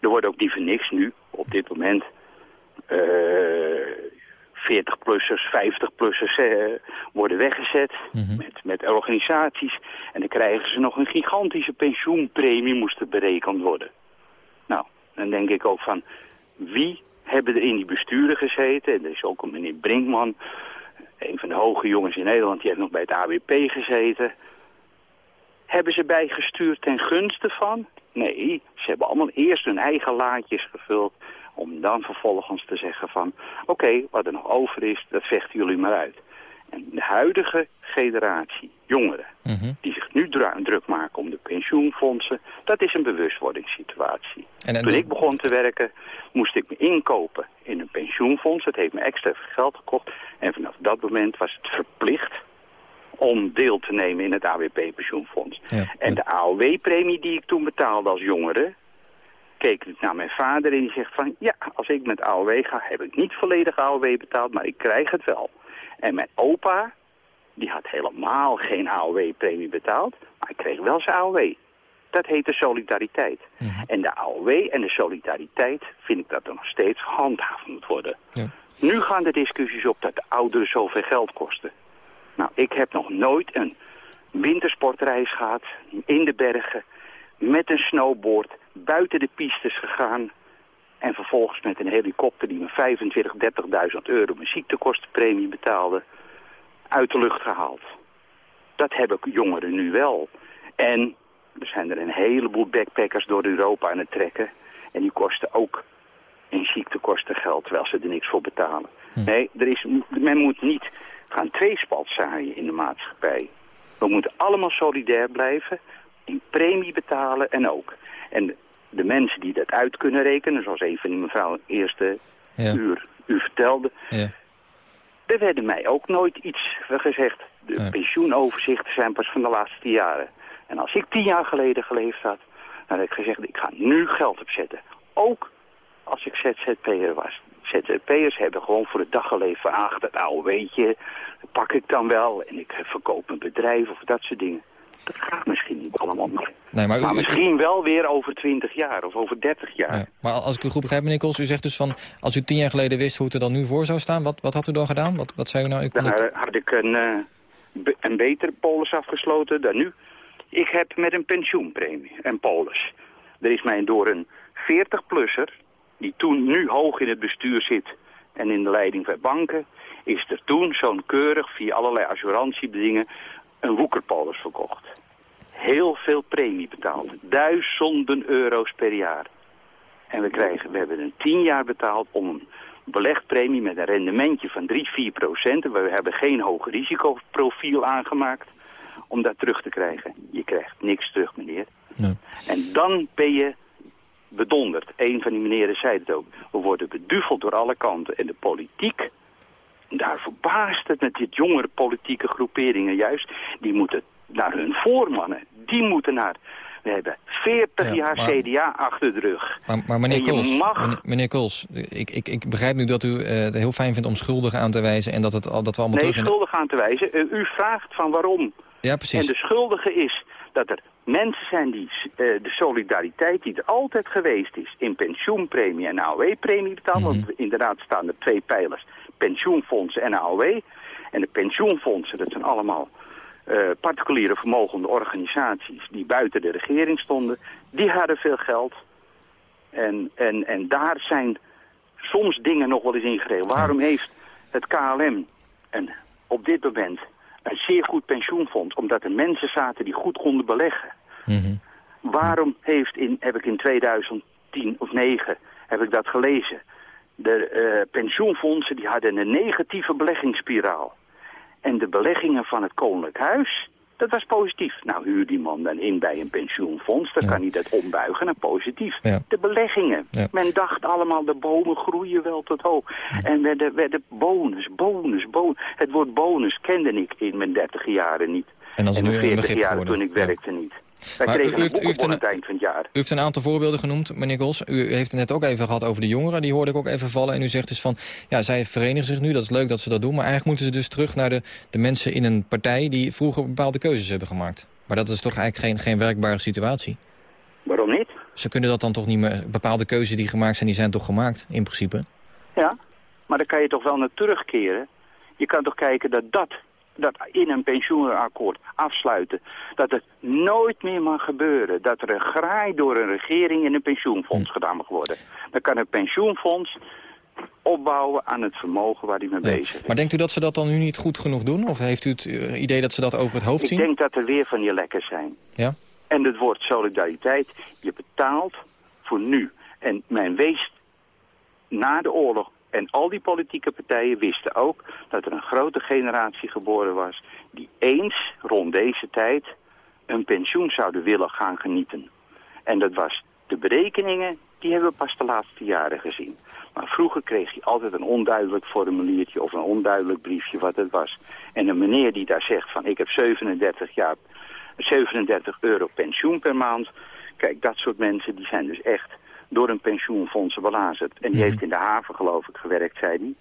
Er wordt ook niet voor niks nu op dit moment 40-plussers, 50-plussers uh, worden weggezet mm -hmm. met, met organisaties. En dan krijgen ze nog een gigantische pensioenpremie moest er berekend worden. Nou, dan denk ik ook van wie hebben er in die besturen gezeten? En er is ook een meneer Brinkman, een van de hoge jongens in Nederland, die heeft nog bij het AWP gezeten. Hebben ze bijgestuurd ten gunste van? Nee, ze hebben allemaal eerst hun eigen laadjes gevuld om dan vervolgens te zeggen van... oké, okay, wat er nog over is, dat vechten jullie maar uit. En de huidige generatie jongeren Mhm. die zich nu druk maken om de pensioenfondsen, dat is een bewustwordingssituatie. En, en Toen ik begon te werken, moest ik me inkopen in een pensioenfonds. Dat heeft me extra geld gekost. En vanaf dat moment was het verplicht om deel te nemen in het AWP-pensioenfonds. Ja. En de AOW-premie die ik toen betaalde als jongere... keek ik naar mijn vader en die zegt van... ja, als ik met AOW ga, heb ik niet volledig AOW betaald... maar ik krijg het wel. En mijn opa, die had helemaal geen AOW-premie betaald... maar hij kreeg wel zijn AOW. Dat heet de solidariteit. Mhm. En de AOW en de solidariteit vind ik dat er nog steeds gehandhaafd moet worden. Ja. Nu gaan de discussies op dat de ouderen zoveel geld kosten. Nou, ik heb nog nooit een wintersportreis gehad in de bergen met een snowboard buiten de pistes gegaan en vervolgens met een helikopter die me 25, 30.000 euro mijn ziektekostenpremie betaalde uit de lucht gehaald. Dat hebben jongeren nu wel. En er zijn er een heleboel backpackers door Europa aan het trekken. En die kosten ook in ziektekosten geld, terwijl ze er niks voor betalen. Nee, er is, men moet niet gaan tweespalt zaaien in de maatschappij. We moeten allemaal solidair blijven, in premie betalen en ook. En de, mensen die dat uit kunnen rekenen, zoals een van die mevrouw in eerste Ja. uur u vertelde... Ja. Er werden mij ook nooit iets gezegd. De Ja. pensioenoverzichten zijn pas van de laatste jaren. En als ik tien jaar geleden geleefd had, dan had ik gezegd, ik ga nu geld opzetten. Ook als ik ZZP'er was. ZZP'ers hebben gewoon voor de dag geleefd van, ach, dat oude weetje, dat pak ik dan wel. En ik verkoop mijn bedrijf of dat soort dingen. Dat gaat misschien niet allemaal meer. Nee, maar, u- Maar u- misschien wel weer over 20 jaar of over 30 jaar. ja. maar als ik u goed begrijp, meneer Kools, u zegt dus van... als u tien jaar geleden wist hoe het er dan nu voor zou staan... wat, wat had u dan gedaan? Wat, wat zei u nou? Ik Dan het... eh, had ik een, eh, be- een betere polis afgesloten dan nu. Ik heb met een pensioenpremie een polis. Er is mij door een 40-plusser, die toen nu hoog in het bestuur zit en in de leiding van banken, is er toen zo'n keurig via allerlei assurantiebedingen een woekerpolis verkocht. Heel veel premie betaald. Duizenden euro's per jaar. En we, krijgen, we hebben een 10 jaar betaald om een belegpremie met een rendementje van 3, 4 procent. We hebben geen hoog risicoprofiel aangemaakt om dat terug te krijgen. Je krijgt niks terug, meneer. Nee. En dan ben je bedonderd. Een van die meneren zei het ook. We worden beduveld door alle kanten. En de politiek, daar verbaast het met dit jongere politieke groeperingen juist. Die moeten naar hun voormannen. Die moeten naar... We hebben 40 Ja, jaar maar- CDA achter de rug. Maar, maar meneer mag- meneer, Kools, ik, ik, ik begrijp nu dat u eh, het heel fijn vindt om schuldigen aan te wijzen... en dat, het, dat we allemaal Nee, terug schuldig aan te wijzen. Eh, U vraagt van waarom. Ja, precies. En de schuldige is dat er mensen zijn die eh, de solidariteit die er altijd geweest is... in pensioenpremie en AOW-premie betalen. Mhm. Want inderdaad staan er twee pijlers. Pensioenfondsen en AOW. En de pensioenfondsen, dat zijn allemaal eh, particuliere vermogende organisaties... die buiten de regering stonden. Die hadden veel geld. En, en, en daar zijn soms dingen nog wel eens ingeregeld. Waarom heeft het KLM een, op dit moment een zeer goed pensioenfonds? Omdat er mensen zaten die goed konden beleggen. Mhm. Waarom heeft in, heb ik in 2010 of 9 heb ik dat gelezen? De eh, pensioenfondsen die hadden een negatieve beleggingsspiraal. En de beleggingen van het Koninklijk Huis, dat was positief. Nou, huur die man dan in bij een pensioenfonds, dan Ja. kan hij dat ombuigen naar positief. Ja. De beleggingen. Ja. Men dacht allemaal, de bomen groeien wel tot hoog. En werden, werden bonus, bonus, bonus. Het woord bonus kende ik in mijn 30 jaren niet. En is en nu mijn een 40 begrip jaar toen ik werkte niet. Wij Maar u- kregen u een heeft- u een- het eind van het jaar. U heeft een aantal voorbeelden genoemd, meneer Gols. U heeft het net ook even gehad over de jongeren. Die hoorde ik ook even vallen. En u zegt dus van, ja, zij verenigen zich nu. Dat is leuk dat ze dat doen. Maar eigenlijk moeten ze dus terug naar de, de mensen in een partij... die vroeger bepaalde keuzes hebben gemaakt. Maar dat is toch eigenlijk geen, geen werkbare situatie. Waarom niet? Ze kunnen dat dan toch niet meer... Bepaalde keuzes die gemaakt zijn, die zijn toch gemaakt, in principe? Ja, maar daar kan je toch wel naar terugkeren. Je kan toch kijken dat dat, dat in een pensioenakkoord afsluiten, dat het nooit meer mag gebeuren. Dat er een graai door een regering in een pensioenfonds gedaan mag worden. Dan kan een pensioenfonds opbouwen aan het vermogen waar hij mee Nee. bezig is. Maar denkt u dat ze dat dan nu niet goed genoeg doen? Of heeft u het eh, idee dat ze dat over het hoofd Ik zien? denk dat er weer van die lekkers zijn. Ja? En het woord solidariteit, je betaalt voor nu. En men wees na de oorlog En al die politieke partijen wisten ook dat er een grote generatie geboren was... die eens rond deze tijd een pensioen zouden willen gaan genieten. En dat was de berekeningen, die hebben we pas de laatste jaren gezien. Maar vroeger kreeg je altijd een onduidelijk formuliertje of een onduidelijk briefje wat het was. En een meneer die daar zegt van ik heb 37 jaar, 37 euro pensioen per maand. Kijk, dat soort mensen die zijn dus echt door een pensioenfondsen belazerd. En die Mhm. heeft in de haven geloof ik gewerkt, zei hij.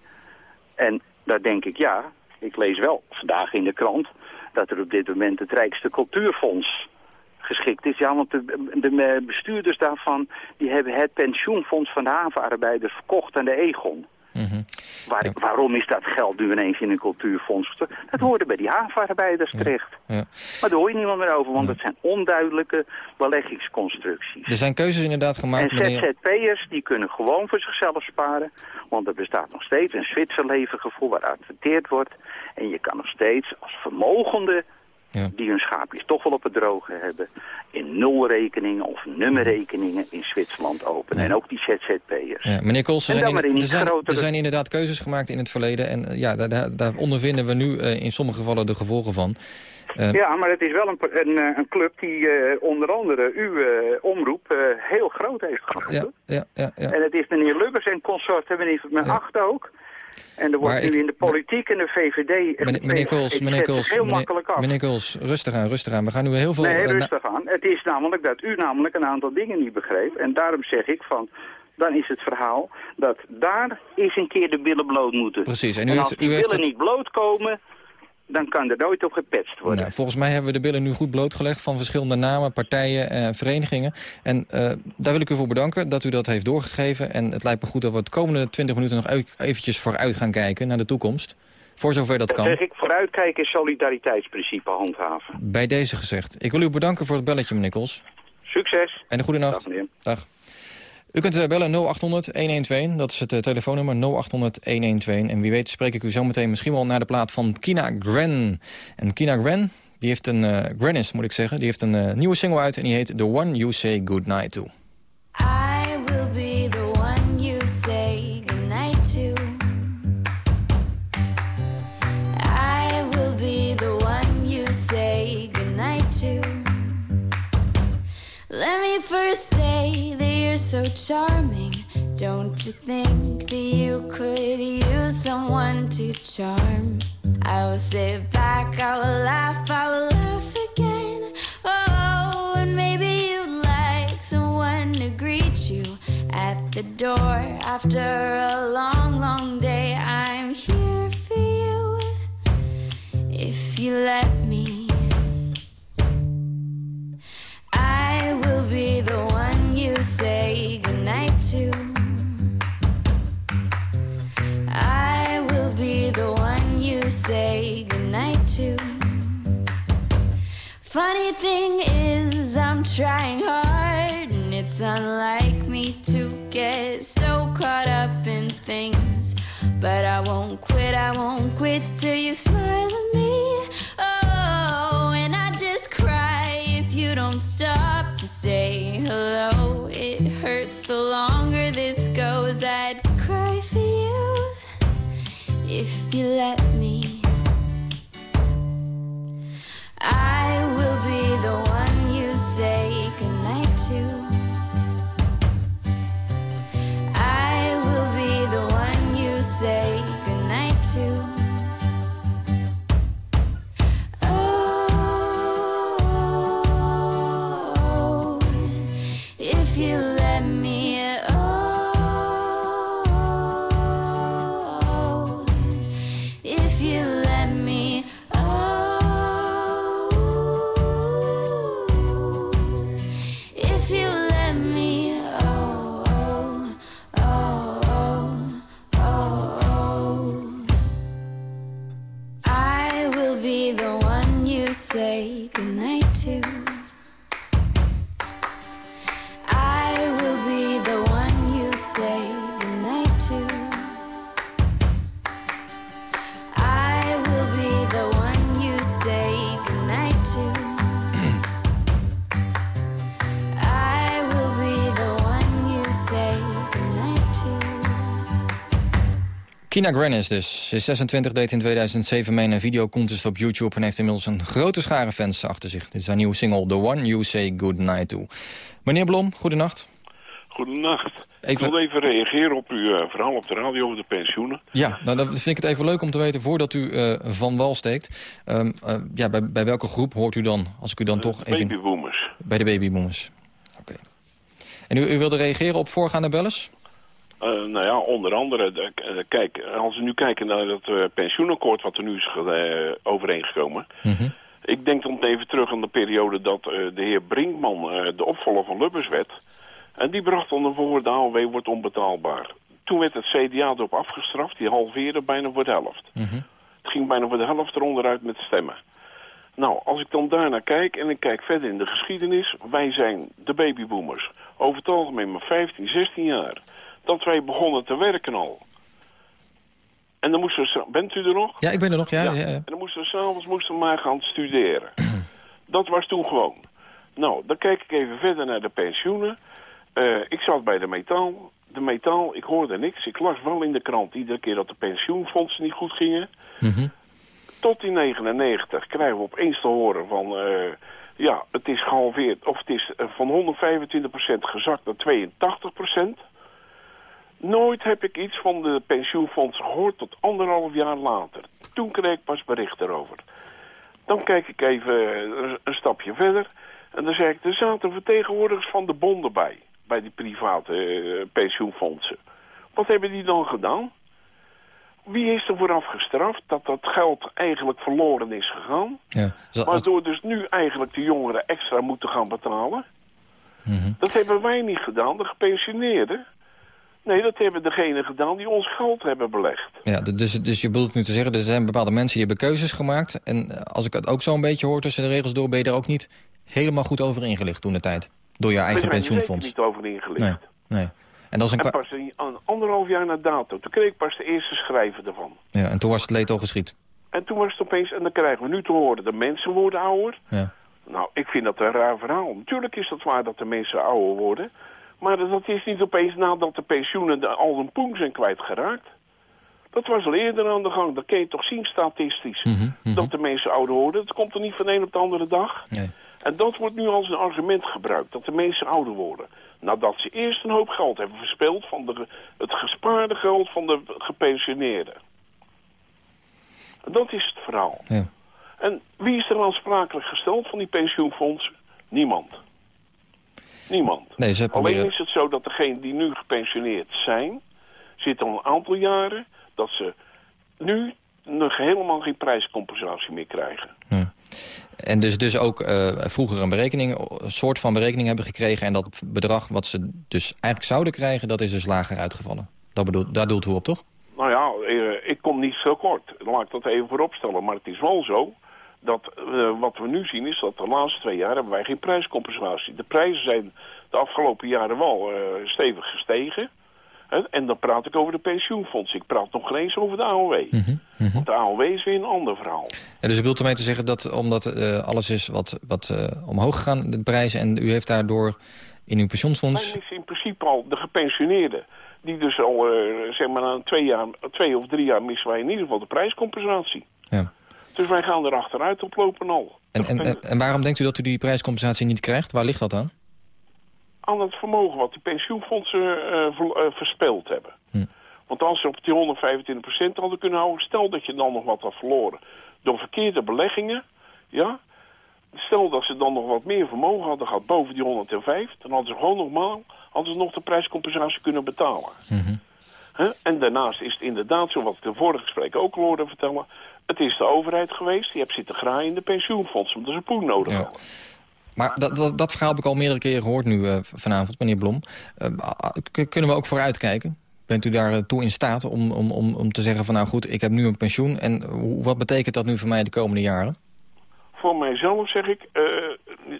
En daar denk ik, ja, ik lees wel vandaag in de krant dat er op dit moment het Rijkste Cultuurfonds geschikt is. Ja, want de, de bestuurders daarvan die hebben het pensioenfonds van de havenarbeiders verkocht aan de Egon. Mhm. Waar, Ja. Waarom is dat geld nu ineens in een cultuurfonds? Dat hoorde bij die havenarbeiders terecht. Ja. Maar daar hoor je niemand meer over, want het zijn onduidelijke beleggingsconstructies. Er zijn keuzes inderdaad gemaakt, En. ZZP'ers die kunnen gewoon voor zichzelf sparen. Want er bestaat nog steeds een Zwitserlevengevoel waar adverteerd wordt. En je kan nog steeds als vermogende Ja. die hun schaapjes toch wel op het droge hebben... in nulrekeningen of nummerrekeningen in Zwitserland openen. En ook die ZZP'ers. Ja, meneer Kools, er er, zijn, grotere- er zijn inderdaad keuzes gemaakt in het verleden. En eh, ja, daar, daar, daar ondervinden we nu eh, in sommige gevallen de gevolgen van. Eh, Ja, maar het is wel een, een, een club die onder andere uw omroep heel groot heeft gemaakt. ja, ja, ja, ja. En het is meneer Lubbers en consorten, meneer Van Ja. Acht ook. En er wordt Maar nu ik- in de politiek en de VVD... en Meneer, meneer Kools, meneer zet het Kools, heel meneer, makkelijk af. meneer Kools, rustig aan, rustig aan. We gaan nu heel veel... nee, eh, rustig aan. Het is namelijk dat u namelijk een aantal dingen niet begreep. En daarom zeg ik van... Dan is het verhaal dat daar eens een keer de billen bloot moeten. Precies, en u En, heeft- als die u heeft billen het- niet blootkomen, dan kan er nooit op gepetst worden. Nou, volgens mij hebben we de billen nu goed blootgelegd van verschillende namen, partijen en verenigingen. En eh, daar wil ik u voor bedanken dat u dat heeft doorgegeven. En het lijkt me goed dat we het komende 20 minuten nog eventjes vooruit gaan kijken naar de toekomst. Voor zover dat Dan kan. zeg ik vooruitkijken is solidariteitsprincipe handhaven. Bij deze gezegd. Ik wil u bedanken voor het belletje, meneer Kos. Succes. En een goede nacht. meneer. Dag. U kunt eh, bellen 0800-1121. Dat is het eh, telefoonnummer 0800-1121. En wie weet spreek ik u zometeen misschien wel naar de plaat van Kina Gren. En Kina Gren, die heeft een... Grennis, moet ik zeggen. Die heeft een nieuwe single uit en die heet The One You Say Goodnight To. I will be the one you say goodnight to. I will be the one you say goodnight to. Let me first say so charming. Don't you think that you could use someone to charm? I will sit back, I will laugh, I will laugh again. Oh, and maybe you'd like someone to greet you at the door after a long, long day. I'm here for you if you let me. I will be the say goodnight to. I will be the one you say goodnight to. Funny thing is, I'm trying hard, and it's unlike me to get so caught up in things. But I won't quit, I won't quit till you smile at me. Oh, and I just cry if you don't stop to say hello. It hurts the longer this goes. I'd cry for you if you let me. I will be the one you say goodnight to. I will be the one you say goodnight to. Kina Grannis dus. Ze is 26, deed in 2007 mee een videocontest op YouTube... en heeft inmiddels een grote schare fans achter zich. Dit is haar nieuwe single The One You Say Goodnight To. Meneer Blom, goedenacht. Goedenacht. Ik wil even reageren op uw eh, verhaal op de radio over de pensioenen. Ja, nou, dan vind ik het even leuk om te weten voordat u eh, van wal steekt. Ehm, eh, ja, bij, bij welke groep hoort u dan, als ik u dan toch even... Babyboomers. Bij de babyboomers. Oké. En u, u wilde reageren op voorgaande bellers? Eh, nou ja, onder andere, de- eh, kijk, als we nu kijken naar het eh, pensioenakkoord wat er nu is ge- overeengekomen. Ik denk dan even terug aan de periode dat de heer Brinkman de opvolger van Lubbers werd. En die bracht naar voren, de AOW wordt onbetaalbaar. Toen werd het CDA erop afgestraft, die halveerde bijna voor de helft. Het ging bijna voor de helft eronder uit met stemmen. Nou, als ik dan daarnaar kijk en ik kijk verder in de geschiedenis... wij zijn de babyboomers over het algemeen maar 15, 16 jaar... dat wij begonnen te werken al. En dan moesten we... Bent u er nog? Ja, ik ben er nog, ja. ja. ja. En dan moesten we s'avonds moesten we maar gaan studeren. dat was toen gewoon. Nou, dan kijk ik even verder naar de pensioenen. Eh, ik zat bij de metaal. De metaal, ik hoorde niks. Ik las wel in de krant iedere keer dat de pensioenfondsen niet goed gingen. Tot in 99 krijgen we opeens te horen van... eh, ja, het is gehalveerd. Of het is eh, van 125% gezakt naar 82%. Nooit heb ik iets van de pensioenfondsen gehoord tot anderhalf jaar later. Toen kreeg ik pas bericht erover. Dan kijk ik even eh, een stapje verder. En dan zeg ik, er zaten vertegenwoordigers van de bonden bij. Bij die private eh, pensioenfondsen. Wat hebben die dan gedaan? Wie is er vooraf gestraft dat dat geld eigenlijk verloren is gegaan? ja. Zo- Waardoor dus nu eigenlijk de jongeren extra moeten gaan betalen. Dat hebben wij niet gedaan, de gepensioneerden. Nee, dat hebben degenen gedaan die ons geld hebben belegd. Ja, dus, dus je bedoelt nu te zeggen, er zijn bepaalde mensen die hebben keuzes gemaakt. En eh, als ik het ook zo een beetje hoor tussen de regels door... ben je er ook niet helemaal goed over ingelicht toen de tijd. Door je eigen Daar pensioenfonds. zeker niet over ingelicht. Nee, nee. En, dat is een En pas een, een anderhalf jaar na dato, toen kreeg ik pas de eerste schrijven ervan. ja, en toen was het leed al geschied. En toen was het opeens, en dan krijgen we nu te horen, de mensen worden ouder. Ja. Nou, ik vind dat een raar verhaal. Natuurlijk is dat waar dat de mensen ouder worden. Maar dat is niet opeens nadat de pensioenen de- al een poen zijn kwijtgeraakt. Dat was al eerder aan de gang. Dat kun je toch zien statistisch. Dat de mensen ouder worden. Dat komt er niet van de een op de andere dag. Nee. En dat wordt nu als een argument gebruikt. Dat de mensen ouder worden. Nadat ze eerst een hoop geld hebben verspeeld... van de, het gespaarde geld van de gepensioneerden. Dat is het verhaal. Ja. En wie is er aansprakelijk gesteld van die pensioenfondsen? Niemand. Niemand. Nee, ze Alleen is het zo dat degenen die nu gepensioneerd zijn... zitten al een aantal jaren dat ze nu nog helemaal geen prijscompensatie meer krijgen. En dus, dus ook eh, vroeger een berekening, een soort van berekening hebben gekregen... en dat bedrag wat ze dus eigenlijk zouden krijgen... dat is dus lager uitgevallen. Dat bedoelt, daar doelt u op, toch? Nou ja, eh, ik kom niet zo kort. Laat ik dat even vooropstellen. Maar het is wel zo dat eh, wat we nu zien is dat de laatste twee jaar hebben wij geen prijscompensatie. De prijzen zijn de afgelopen jaren wel eh, stevig gestegen. Hè? En dan praat ik over de pensioenfonds. Ik praat nog geen eens over de AOW. Want de AOW is weer een ander verhaal. En dus u bedoelt ermee te zeggen dat omdat eh, alles is wat, wat omhoog gegaan, de prijzen... en u heeft daardoor in uw pensioenfonds... Mijn is in principe al de gepensioneerden. Die dus al, zeg maar, na twee, jaar, twee of drie jaar missen wij in ieder geval de prijscompensatie. Ja. Dus wij gaan er achteruit oplopen al. En, en, en, en waarom denkt u dat u die prijscompensatie niet krijgt? Waar ligt dat aan? aan het vermogen wat die pensioenfondsen eh, ver- eh, verspeeld hebben. Want als ze op die 125% hadden kunnen houden... stel dat je dan nog wat had verloren door verkeerde beleggingen... ja, stel dat ze dan nog wat meer vermogen hadden gehad boven die 105... dan hadden ze gewoon normaal hadden ze nog de prijscompensatie kunnen betalen. Hè? En daarnaast is het inderdaad zo, wat ik de vorige gesprek ook al hoorde vertellen... het is de overheid geweest, die heeft zitten graaien in de pensioenfondsen... omdat ze een poen nodig Ja. hadden. Maar dat, dat, dat verhaal heb ik al meerdere keren gehoord nu eh, vanavond, meneer Blom. Eh, kunnen we ook vooruitkijken? Bent u daar eh, toe in staat om, om, om, om te zeggen van nou goed, ik heb nu een pensioen... en wat betekent dat nu voor mij de komende jaren? Voor mijzelf zeg ik, eh,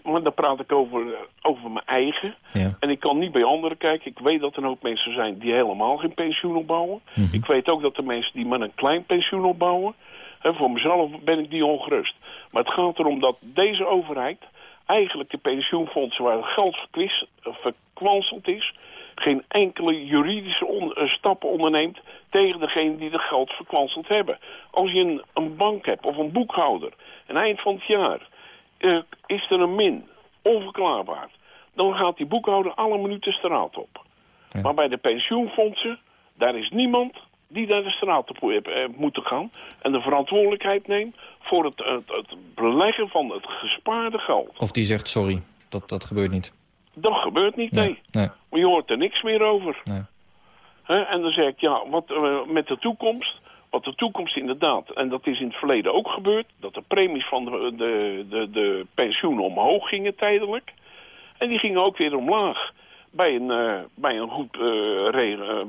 maar dan praat ik over, over mijn eigen. Ja. En ik kan niet bij anderen kijken. Ik weet dat er een hoop mensen zijn die helemaal geen pensioen opbouwen. Ik weet ook dat er mensen die maar een klein pensioen opbouwen. En voor mezelf ben ik niet ongerust. Maar het gaat erom dat deze overheid eigenlijk de pensioenfondsen waar het geld eh, verkwanseld is... geen enkele juridische on- eh, stappen onderneemt tegen degene die het geld verkwanseld hebben. Als je een, een bank hebt of een boekhouder, en eind van het jaar eh, is er een min, onverklaarbaar, dan gaat die boekhouder alle minuten straat op. Maar bij de pensioenfondsen, daar is niemand die naar de straat op eh, eh, moeten gaan en de verantwoordelijkheid neemt voor het, het, het beleggen van het gespaarde geld. Of die zegt sorry, dat, dat gebeurt niet. Dat gebeurt niet, nee. Nee. Maar je hoort er niks meer over. Nee. En dan zeg ik, ja, wat eh, met de toekomst... Wat de toekomst inderdaad, en dat is in het verleden ook gebeurd... dat de premies van de, de, de, de pensioenen omhoog gingen tijdelijk. En die gingen ook weer omlaag bij een, bij een, goed,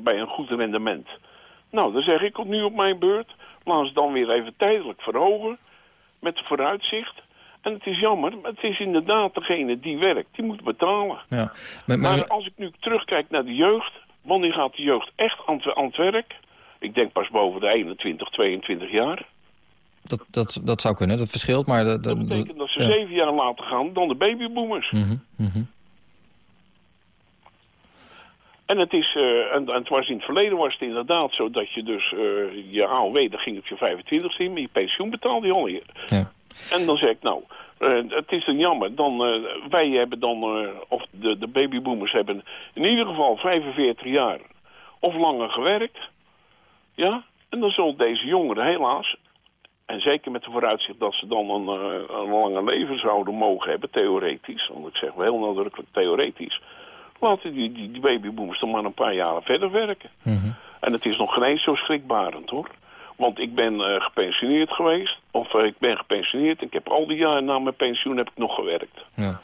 bij een goed rendement. Nou, dan zeg ik nu op mijn beurt... laten ze dan weer even tijdelijk verhogen met vooruitzicht... En het is jammer, maar het is inderdaad degene die werkt, die moet betalen. Ja. Maar, maar- Maar als ik nu terugkijk naar de jeugd, wanneer gaat de jeugd echt aan het, aan het werk? Ik denk pas boven de 21, 22 jaar. dat, dat, dat zou kunnen, dat verschilt, maar... Dat, Dat dat, betekent dat ze ja. zeven jaar later gaan dan de babyboomers. Mhm. En het, is, eh, en, en het was in het verleden was het inderdaad zo dat je dus eh, je AOW, dat ging op je 25 in, maar je pensioen betaalde je al. Ja. En dan zeg ik nou, eh, het is een jammer. Dan, wij hebben dan, of de, de babyboomers hebben in ieder geval 45 jaar of langer gewerkt. Ja, en dan zullen deze jongeren helaas, en zeker met de vooruitzicht dat ze dan een, een langer leven zouden mogen hebben, theoretisch, want ik zeg wel heel nadrukkelijk theoretisch, laten die, die, die babyboomers dan maar een paar jaren verder werken. En het is nog geen eens zo schrikbarend hoor. Want ik ben eh, gepensioneerd geweest, of eh, ik ben gepensioneerd en ik heb al die jaren na mijn pensioen heb ik nog gewerkt. Ja.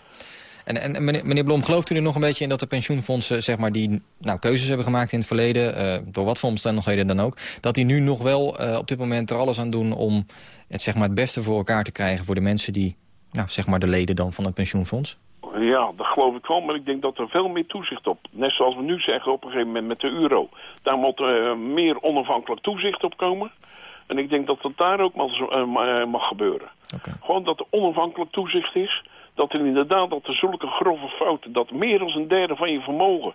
En, en meneer, meneer Blom, gelooft u er nog een beetje in dat de pensioenfondsen... zeg maar, die nou, keuzes hebben gemaakt in het verleden... eh, door wat voor omstandigheden dan ook... dat die nu nog wel op dit moment er alles aan doen... om het, zeg maar, het beste voor elkaar te krijgen voor de mensen die... nou, zeg maar de leden dan van het pensioenfonds? Ja, dat geloof ik wel, maar ik denk dat er veel meer toezicht op. Net zoals we nu zeggen op een gegeven moment met de euro. Daar moet eh, meer onafhankelijk toezicht op komen. En ik denk dat dat daar ook eh, ma- eh, mag gebeuren. Gewoon dat er onafhankelijk toezicht is. Dat er inderdaad dat er zulke grove fouten... dat meer dan een derde van je vermogen...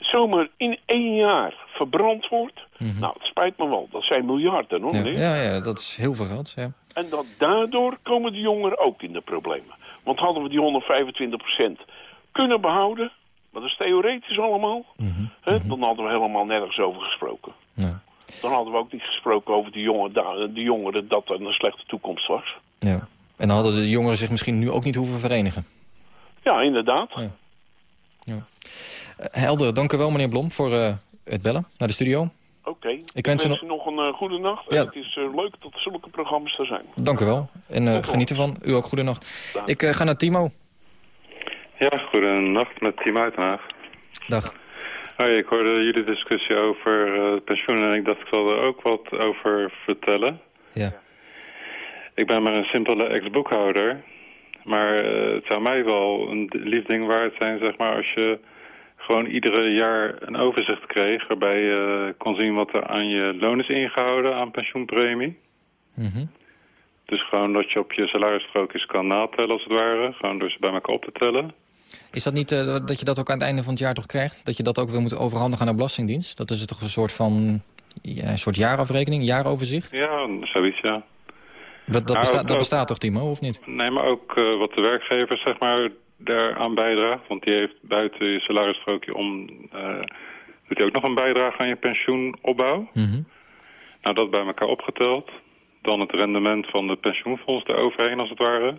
zomaar in één jaar verbrand wordt. Nou, het spijt me wel. Dat zijn miljarden, hoor. Ja, ja, ja, dat is heel veel geld. Ja. En dat daardoor komen de jongeren ook in de problemen. Want hadden we die 125% kunnen behouden, maar dat is theoretisch allemaal, hè, dan hadden we helemaal nergens over gesproken. Ja. Dan hadden we ook niet gesproken over die, da- die jongeren dat er een slechte toekomst was. Ja. En dan hadden de jongeren zich misschien nu ook niet hoeven verenigen. Ja, inderdaad. Eh, helder, dank u wel meneer Blom voor eh, het bellen naar de studio. Oké. Ik, Ik wens wens nog een eh, goede nacht. Ja. Het is eh, leuk dat zulke programma's er zijn. Dank u wel. En eh, geniet ervan. U ook goedenacht. Ik eh, ga naar Timo. Ja, goedenacht met Team Uitenhaag. Dag. Hoi, ik hoorde jullie discussie over eh pensioen en ik dacht ik zal er ook wat over vertellen. Ja. Ik ben maar een simpele ex-boekhouder. Maar eh, het zou mij wel een lief ding waard zijn, zeg maar, als je gewoon iedere jaar een overzicht kreeg... waarbij je kon zien wat er aan je loon is ingehouden aan pensioenpremie. Mhm. Dus gewoon dat je op je salarisstrookjes kan natellen, als het ware. Gewoon door ze bij elkaar op te tellen. Is dat niet eh, dat je dat ook aan het einde van het jaar toch krijgt? Dat je dat ook weer moet overhandigen aan de Belastingdienst? Dat is toch een soort van ja, een soort jaarafrekening, jaaroverzicht? Ja, zoiets, ja. Dat, dat, Nou, bestaat, ook- dat ook- bestaat toch, Timo, of niet? Nee, maar ook eh, wat de werkgever zeg maar daaraan bijdraagt. Want die heeft buiten je salarisstrookje om... eh, doet hij ook nog een bijdrage aan je pensioenopbouw. Mhm. Nou, dat bij elkaar opgeteld. Dan het rendement van de pensioenfonds eroverheen als het ware.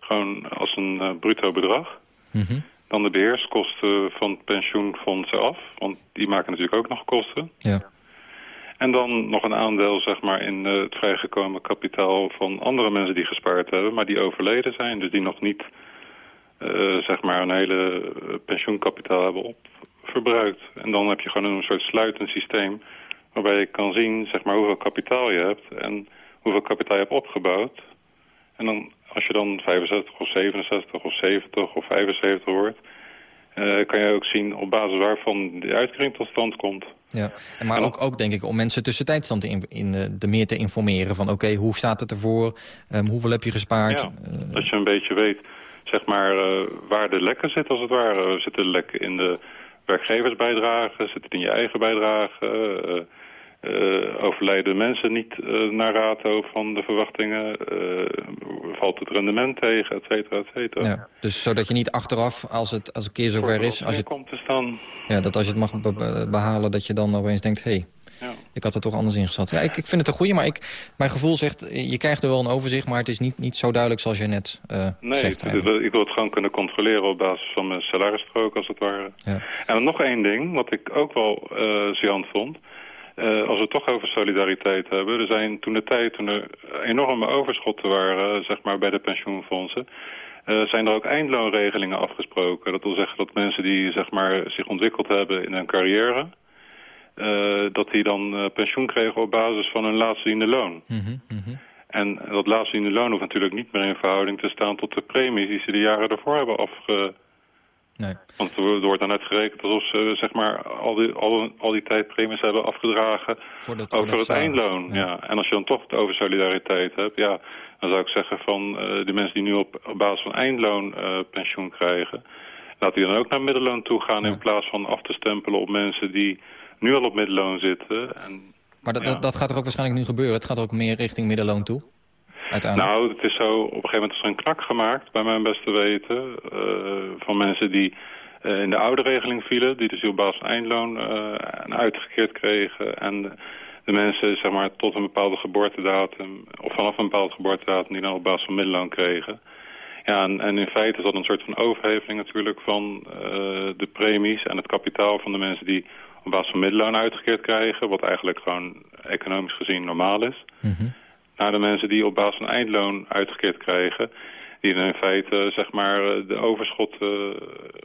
Gewoon als een eh, bruto bedrag. Mhm. Dan de beheerskosten van het pensioenfonds af. Want die maken natuurlijk ook nog kosten. Ja. En dan nog een aandeel zeg maar, in eh, het vrijgekomen kapitaal van andere mensen die gespaard hebben, maar die overleden zijn. Dus die nog niet eh, zeg maar een hele eh, pensioenkapitaal hebben op verbruikt. En dan heb je gewoon een soort sluitend systeem waarbij je kan zien zeg maar, hoeveel kapitaal je hebt en hoeveel kapitaal je hebt opgebouwd. En dan, als je dan 65 of 67 of 70 of 75 wordt, eh, kan je ook zien op basis waarvan de uitkering tot stand komt. Ja. Maar ook, ook denk ik om mensen tussentijds dan te in, in, de meer te informeren van oké, hoe staat het ervoor? Ehm, hoeveel heb je gespaard? Ja, dat je een beetje weet zeg maar, eh, waar de lekken zitten als het ware. Zitten de lekken in de werkgeversbijdrage? Zit het in je eigen bijdrage? Eh, eh, overlijden mensen niet naar rato van de verwachtingen? Valt het rendement tegen, et cetera, et cetera? Ja. Dus zodat je niet achteraf, als het, als een keer zover is... Als je, komt te staan. ja, dat als je het mag be- be- behalen, dat je dan opeens denkt... hé, hey, Ja. ik had er toch anders in gezet. Ja, ik, ik vind het een goeie, maar ik, mijn gevoel zegt... je krijgt er wel een overzicht, maar het is niet, niet zo duidelijk zoals je net eh Nee, zegt. ik, eigenlijk. ik wil het gewoon kunnen controleren op basis van mijn salarisstrook, als het ware. Ja. En nog één ding, wat ik ook wel uh, ziant vond. Eh, als we het toch over solidariteit hebben. Er zijn toen de tijd, toen er enorme overschotten waren, zeg maar, bij de pensioenfondsen. eh, zijn er ook eindloonregelingen afgesproken. Dat wil zeggen dat mensen die zeg maar, zich ontwikkeld hebben in hun carrière... eh, dat die dan eh, pensioen kregen op basis van hun laatstziende loon. Mhm, mhm. En dat laatstziende loon hoeft natuurlijk niet meer in verhouding te staan tot de premies die ze de jaren daarvoor hebben afge... Nee. Want er wordt dan net gerekend alsof ze zeg maar, al, die, al, al die tijd premies hebben afgedragen Voor dat, voor over het eindloon. Ja. En als je dan toch het over solidariteit hebt, ja, dan zou ik zeggen van eh, de mensen die nu op, op basis van eindloon pensioen krijgen, laat die dan ook naar middelloon toe gaan in plaats van af te stempelen op mensen die nu al op middelloon zitten. En Maar dat, Ja. dat, dat gaat er ook waarschijnlijk nu gebeuren. Het gaat ook meer richting middenloon toe. Uiteindelijk. Nou, het is zo, op een gegeven moment is er een knak gemaakt, bij mijn beste weten, eh, van mensen die eh, in de oude regeling vielen, die dus op basis van eindloon eh, uitgekeerd kregen. En de mensen, zeg maar, tot een bepaalde geboortedatum, of vanaf een bepaalde geboortedatum, die dan op basis van middelloon kregen. Ja, en, en in feite is dat een soort van overheveling natuurlijk van de premies en het kapitaal van de mensen die op basis van middelloon uitgekeerd krijgen, wat eigenlijk gewoon economisch gezien normaal is Mhm. naar de mensen die op basis van eindloon uitgekeerd krijgen. Die dan in feite zeg maar, de overschot eh,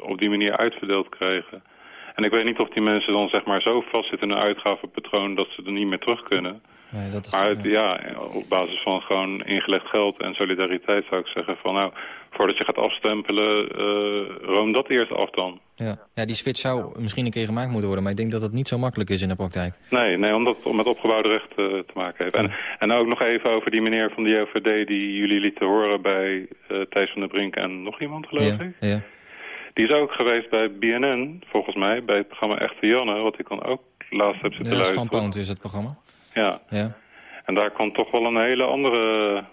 op die manier uitverdeeld krijgen. En ik weet niet of die mensen dan zeg maar, zo vastzitten in hun uitgavenpatroon dat ze er niet meer terug kunnen. Nee, dat is, Maar het- ja, op basis van gewoon ingelegd geld en solidariteit zou ik zeggen van nou, voordat je gaat afstempelen, eh room dat eerst af dan. ja. ja, die switch zou misschien een keer gemaakt moeten worden. Maar ik denk dat het niet zo makkelijk is in de praktijk. Nee, nee omdat het met opgebouwde recht eh, te maken heeft. En, en ook nog even over die meneer van de JOVD die jullie lieten horen bij eh Thijs van der Brink en nog iemand geloof Ja, ik. ja. Die is ook geweest bij BNN, volgens mij, bij het programma Echte Janne, wat ik dan ook laatst heb zitten Ja, dat is luisteren. van Poont is het programma. Ja, Ja. en daar kwam toch wel een hele andere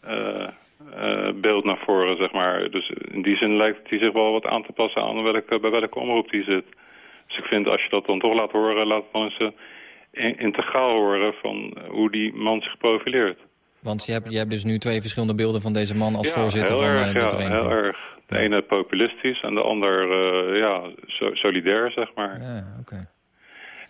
eh, eh, beeld naar voren, zeg maar. Dus in die zin lijkt hij zich wel wat aan te passen aan welke, bij welke omroep die zit. Dus ik vind, als je dat dan toch laat horen, laat het dan eens eh, in- integraal horen van hoe die man zich profileert. Want je hebt, je hebt dus nu twee verschillende beelden van deze man als ja, voorzitter van erg, de ja, vereniging. heel erg. De ene populistisch en de ander ja, so- solidair, zeg maar. Ja, oké.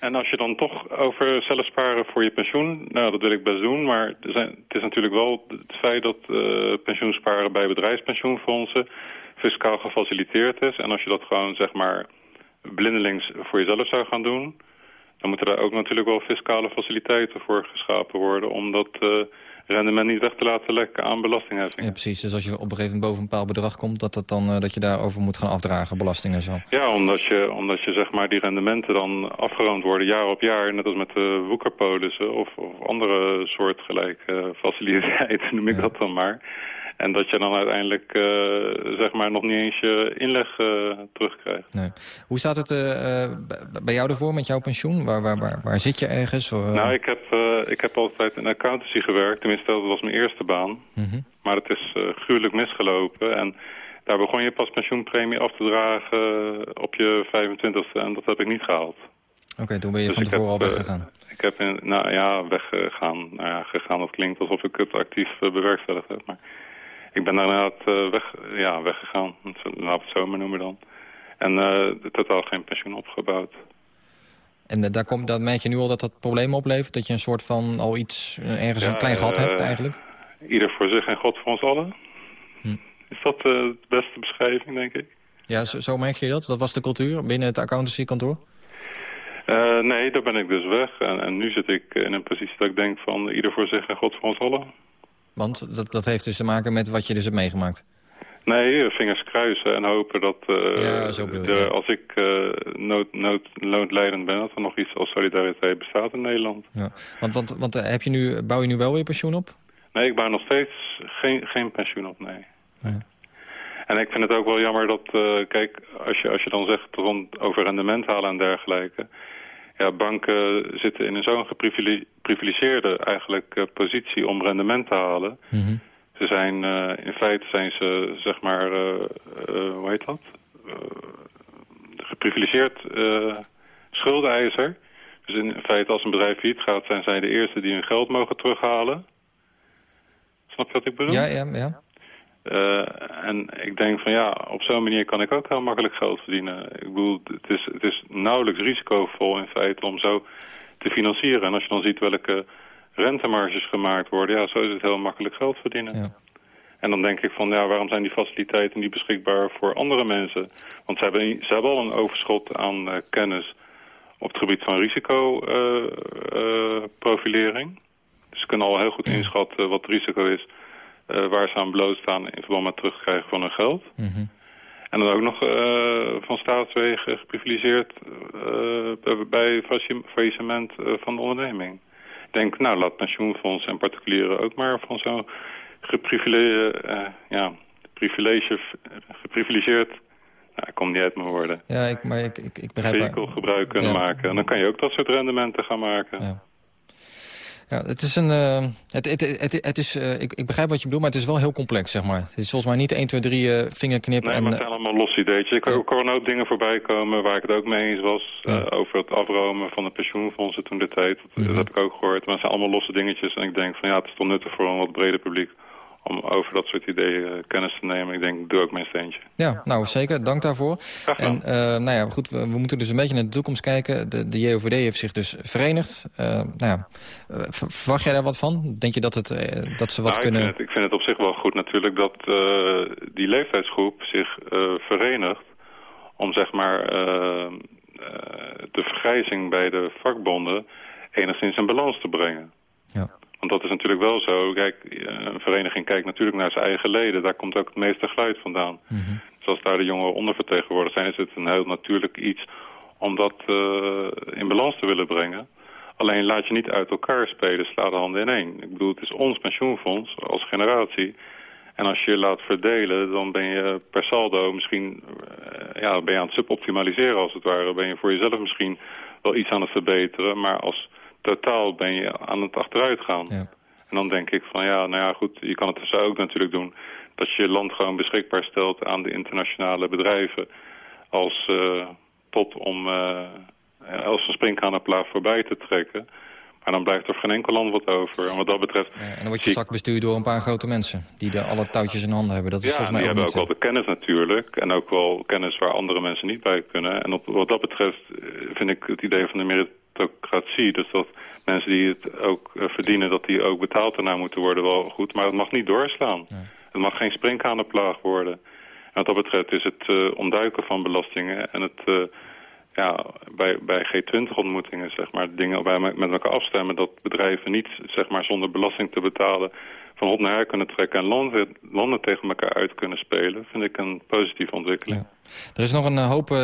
En als je dan toch over zelf sparen voor je pensioen, nou dat wil ik best doen, maar het is natuurlijk wel het feit dat eh pensioensparen bij bedrijfspensioenfondsen fiscaal gefaciliteerd is. En als je dat gewoon zeg maar blindelings voor jezelf zou gaan doen, dan moeten daar ook natuurlijk wel fiscale faciliteiten voor geschapen worden om dat eh, rendement niet weg te laten lekken aan belastingheffing. Ja, precies. Dus als je op een gegeven moment boven een bepaald bedrag komt... dat, dat, dan, eh, dat je daarover moet gaan afdragen, belastingen en zo. Ja, omdat je, omdat je zeg maar die rendementen dan afgeroomd worden jaar op jaar, net als met de woekerpolissen of, of andere soortgelijke faciliteiten, noem ik Ja. dat dan maar. En dat je dan uiteindelijk eh, zeg maar nog niet eens je inleg eh, terugkrijgt. Nee. Hoe staat het eh, bij jou ervoor met jouw pensioen? Waar, waar, waar, waar zit je ergens? Of, Nou, ik heb, ik heb altijd in accountancy gewerkt, tenminste dat was mijn eerste baan. mhm. Maar het is gruwelijk misgelopen en daar begon je pas pensioenpremie af te dragen op je 25e en dat heb ik niet gehaald. Oké, toen ben je Dus van tevoren al heb, weggegaan. Ik heb in, nou ja, weggegaan. Nou ja, gegaan, dat klinkt alsof ik het actief bewerkstelligd heb. Maar ik ben daarna uh, weg, ja, weggegaan. Laten we het zo maar noemen dan. En uh, totaal geen pensioen opgebouwd. En uh, daar, komt, daar merk je nu al dat dat probleem oplevert? Dat je een soort van al iets, ergens Ja, een klein gat eh, hebt eigenlijk? Ieder voor zich en God voor ons allen. Hm. Is dat de beste beschrijving, denk ik? Ja, zo, zo merk je dat? Dat was de cultuur binnen het accountancykantoor? Uh, nee, daar ben ik dus weg. En, en, nu zit ik in een positie dat ik denk van ieder voor zich en God voor ons allen. Want dat, dat heeft dus te maken met wat je dus hebt meegemaakt? Nee, vingers kruisen en hopen dat uh, ja, zo bedoel je, de, ja. als ik uh, nood, nood, noodlijdend ben... dat er nog iets als solidariteit bestaat in Nederland. Ja. Want, want, want uh, heb je nu, bouw je nu wel weer pensioen op? Nee, ik bouw nog steeds geen, geen pensioen op, nee. Ja. En ik vind het ook wel jammer dat, eh, kijk, als je, als je dan zegt rond, over rendement halen en dergelijke... Ja, banken zitten in een zo'n geprivilegeerde eigenlijk eh, positie om rendement te halen. Mhm. Ze zijn, eh, in feite zijn ze, zeg maar, eh, hoe heet dat? Geprivilegeerd schuldeiser. Dus in feite als een bedrijf failliet gaat, zijn zij de eerste die hun geld mogen terughalen. Snap je wat ik bedoel? Ja, ja, ja. Eh, en ik denk van ja, op zo'n manier kan ik ook heel makkelijk geld verdienen. Ik bedoel, het is, het is nauwelijks risicovol in feite om zo te financieren. En als je dan ziet welke rentemarges gemaakt worden, ja, zo is het heel makkelijk geld verdienen. Ja. En dan denk ik van, ja, waarom zijn die faciliteiten niet beschikbaar voor andere mensen? Want ze hebben, ze hebben al een overschot aan eh, kennis op het gebied van risicoprofilering. dus ze kunnen al heel goed inschatten wat het risico is eh, waar ze aan blootstaan in verband met terugkrijgen van hun geld. Mhm. En dan ook nog eh, van staatswegen geprivilegeerd eh, bij faillissement eh, van de onderneming. Ik denk, nou, laat pensioenfondsen en particulieren ook maar van zo'n geprivilegeerd, eh, ja, privilege, geprivilegeerd, nou, ik kom niet uit mijn woorden, Ja, ik, maar ik, ik, ik begrijp... vehikel gebruik kunnen Ja. maken. En dan kan je ook dat soort rendementen gaan maken. Ja. Ja, het is een. eh, het, het, het, het is, eh, ik, ik begrijp wat je bedoelt, maar het is wel heel complex, zeg maar. Het is volgens mij niet 1, 2, 3 eh vingerknippen Nee, en. maar het eh, zijn allemaal losse ideetjes. Ik hoor- ik hoor ook dingen voorbij komen waar ik het ook mee eens was. Ja. over het afromen van de pensioenfondsen toen de tijd. Dat, Mhm. dat heb ik ook gehoord. Maar het zijn allemaal losse dingetjes. En ik denk van ja, het is toch nuttig voor een wat breder publiek. Om over dat soort ideeën eh, kennis te nemen. Ik denk, doe ook mijn steentje. ja, nou zeker, dank daarvoor. En eh, nou ja, goed, we, we moeten dus een beetje naar de toekomst kijken. De, de JOVD heeft zich dus verenigd. Eh, nou ja, ver- verwacht jij daar wat van? Denk je dat, het, dat ze wat Nou, kunnen... ik, vind het, ik vind het op zich wel goed natuurlijk dat die leeftijdsgroep zich verenigt. Om zeg maar de vergrijzing bij de vakbonden enigszins in balans te brengen. Ja. Want dat is natuurlijk wel zo. Kijk, een vereniging kijkt natuurlijk naar zijn eigen leden. Daar komt ook het meeste geluid vandaan. Mhm. Dus als daar de jongeren ondervertegenwoordigd zijn... is het een heel natuurlijk iets om dat eh, in balans te willen brengen. Alleen laat je niet uit elkaar spelen, sla de handen in één. Ik bedoel, het is ons pensioenfonds als generatie. En als je je laat verdelen, dan ben je per saldo misschien... eh, ja, ben je aan het suboptimaliseren als het ware. Ben je voor jezelf misschien wel iets aan het verbeteren... maar als totaal ben je aan het achteruit gaan. Ja. En dan denk ik van ja, nou ja goed, je kan het dus ook natuurlijk doen. Dat je je land gewoon beschikbaar stelt aan de internationale bedrijven als eh, pot om eh, als een springkanenplaat voorbij te trekken. Maar dan blijft er geen enkel land wat over. En wat dat betreft... Ja, en dan word je zie ik- strak bestuurd door een paar grote mensen... die de alle touwtjes in handen hebben. Dat is ja, volgens die mij ook hebben ook wel de kennis natuurlijk. En ook wel kennis waar andere mensen niet bij kunnen. En op, wat dat betreft eh, vind ik het idee van de meritocratie... dus dat mensen die het ook eh, verdienen... dat die ook betaald daarna moeten worden wel goed. Maar het mag niet doorslaan. Het mag geen springkanenplaag worden. En wat dat betreft is het eh, ontduiken van belastingen... en het... ja, bij, bij G20-ontmoetingen, zeg maar, dingen we met elkaar afstemmen... dat bedrijven niet, zeg maar, zonder belasting te betalen... van op naar her kunnen trekken en landen, landen tegen elkaar uit kunnen spelen... vind ik een positieve ontwikkeling. Er is nog een eh, hoop eh,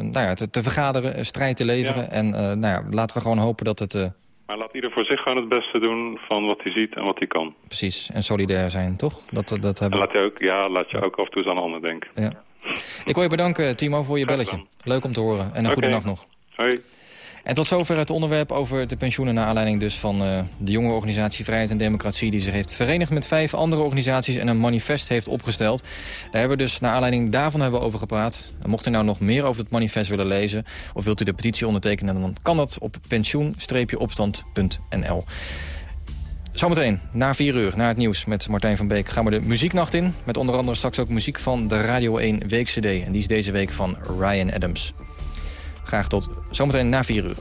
nou ja, te, te vergaderen, strijd te leveren. Ja. En eh, nou ja, laten we gewoon hopen dat het... Maar laat ieder voor zich gewoon het beste doen van wat hij ziet en wat hij kan. precies en solidair zijn, toch? Dat, dat En hebben... laat je ook, ja, laat je ook af en toe eens aan anderen denken. Ja. Ik wil je bedanken, Timo, voor je belletje. Leuk om te horen. En een goede nacht nog. Hoi. En tot zover het onderwerp over de pensioenen... naar aanleiding dus van eh, de jonge organisatie Vrijheid en Democratie... die zich heeft verenigd met vijf andere organisaties... en een manifest heeft opgesteld. Daar hebben we dus naar aanleiding daarvan hebben we over gepraat. Mocht u nou nog meer over het manifest willen lezen... of wilt u de petitie ondertekenen... dan kan dat op pensioen-opstand.nl. Zometeen, na 4 uur, na het nieuws met Martijn van Beek... gaan we de muzieknacht in. Met onder andere straks ook muziek van de Radio 1 Week-CD. En die is deze week van Ryan Adams. Graag tot zometeen na 4 uur.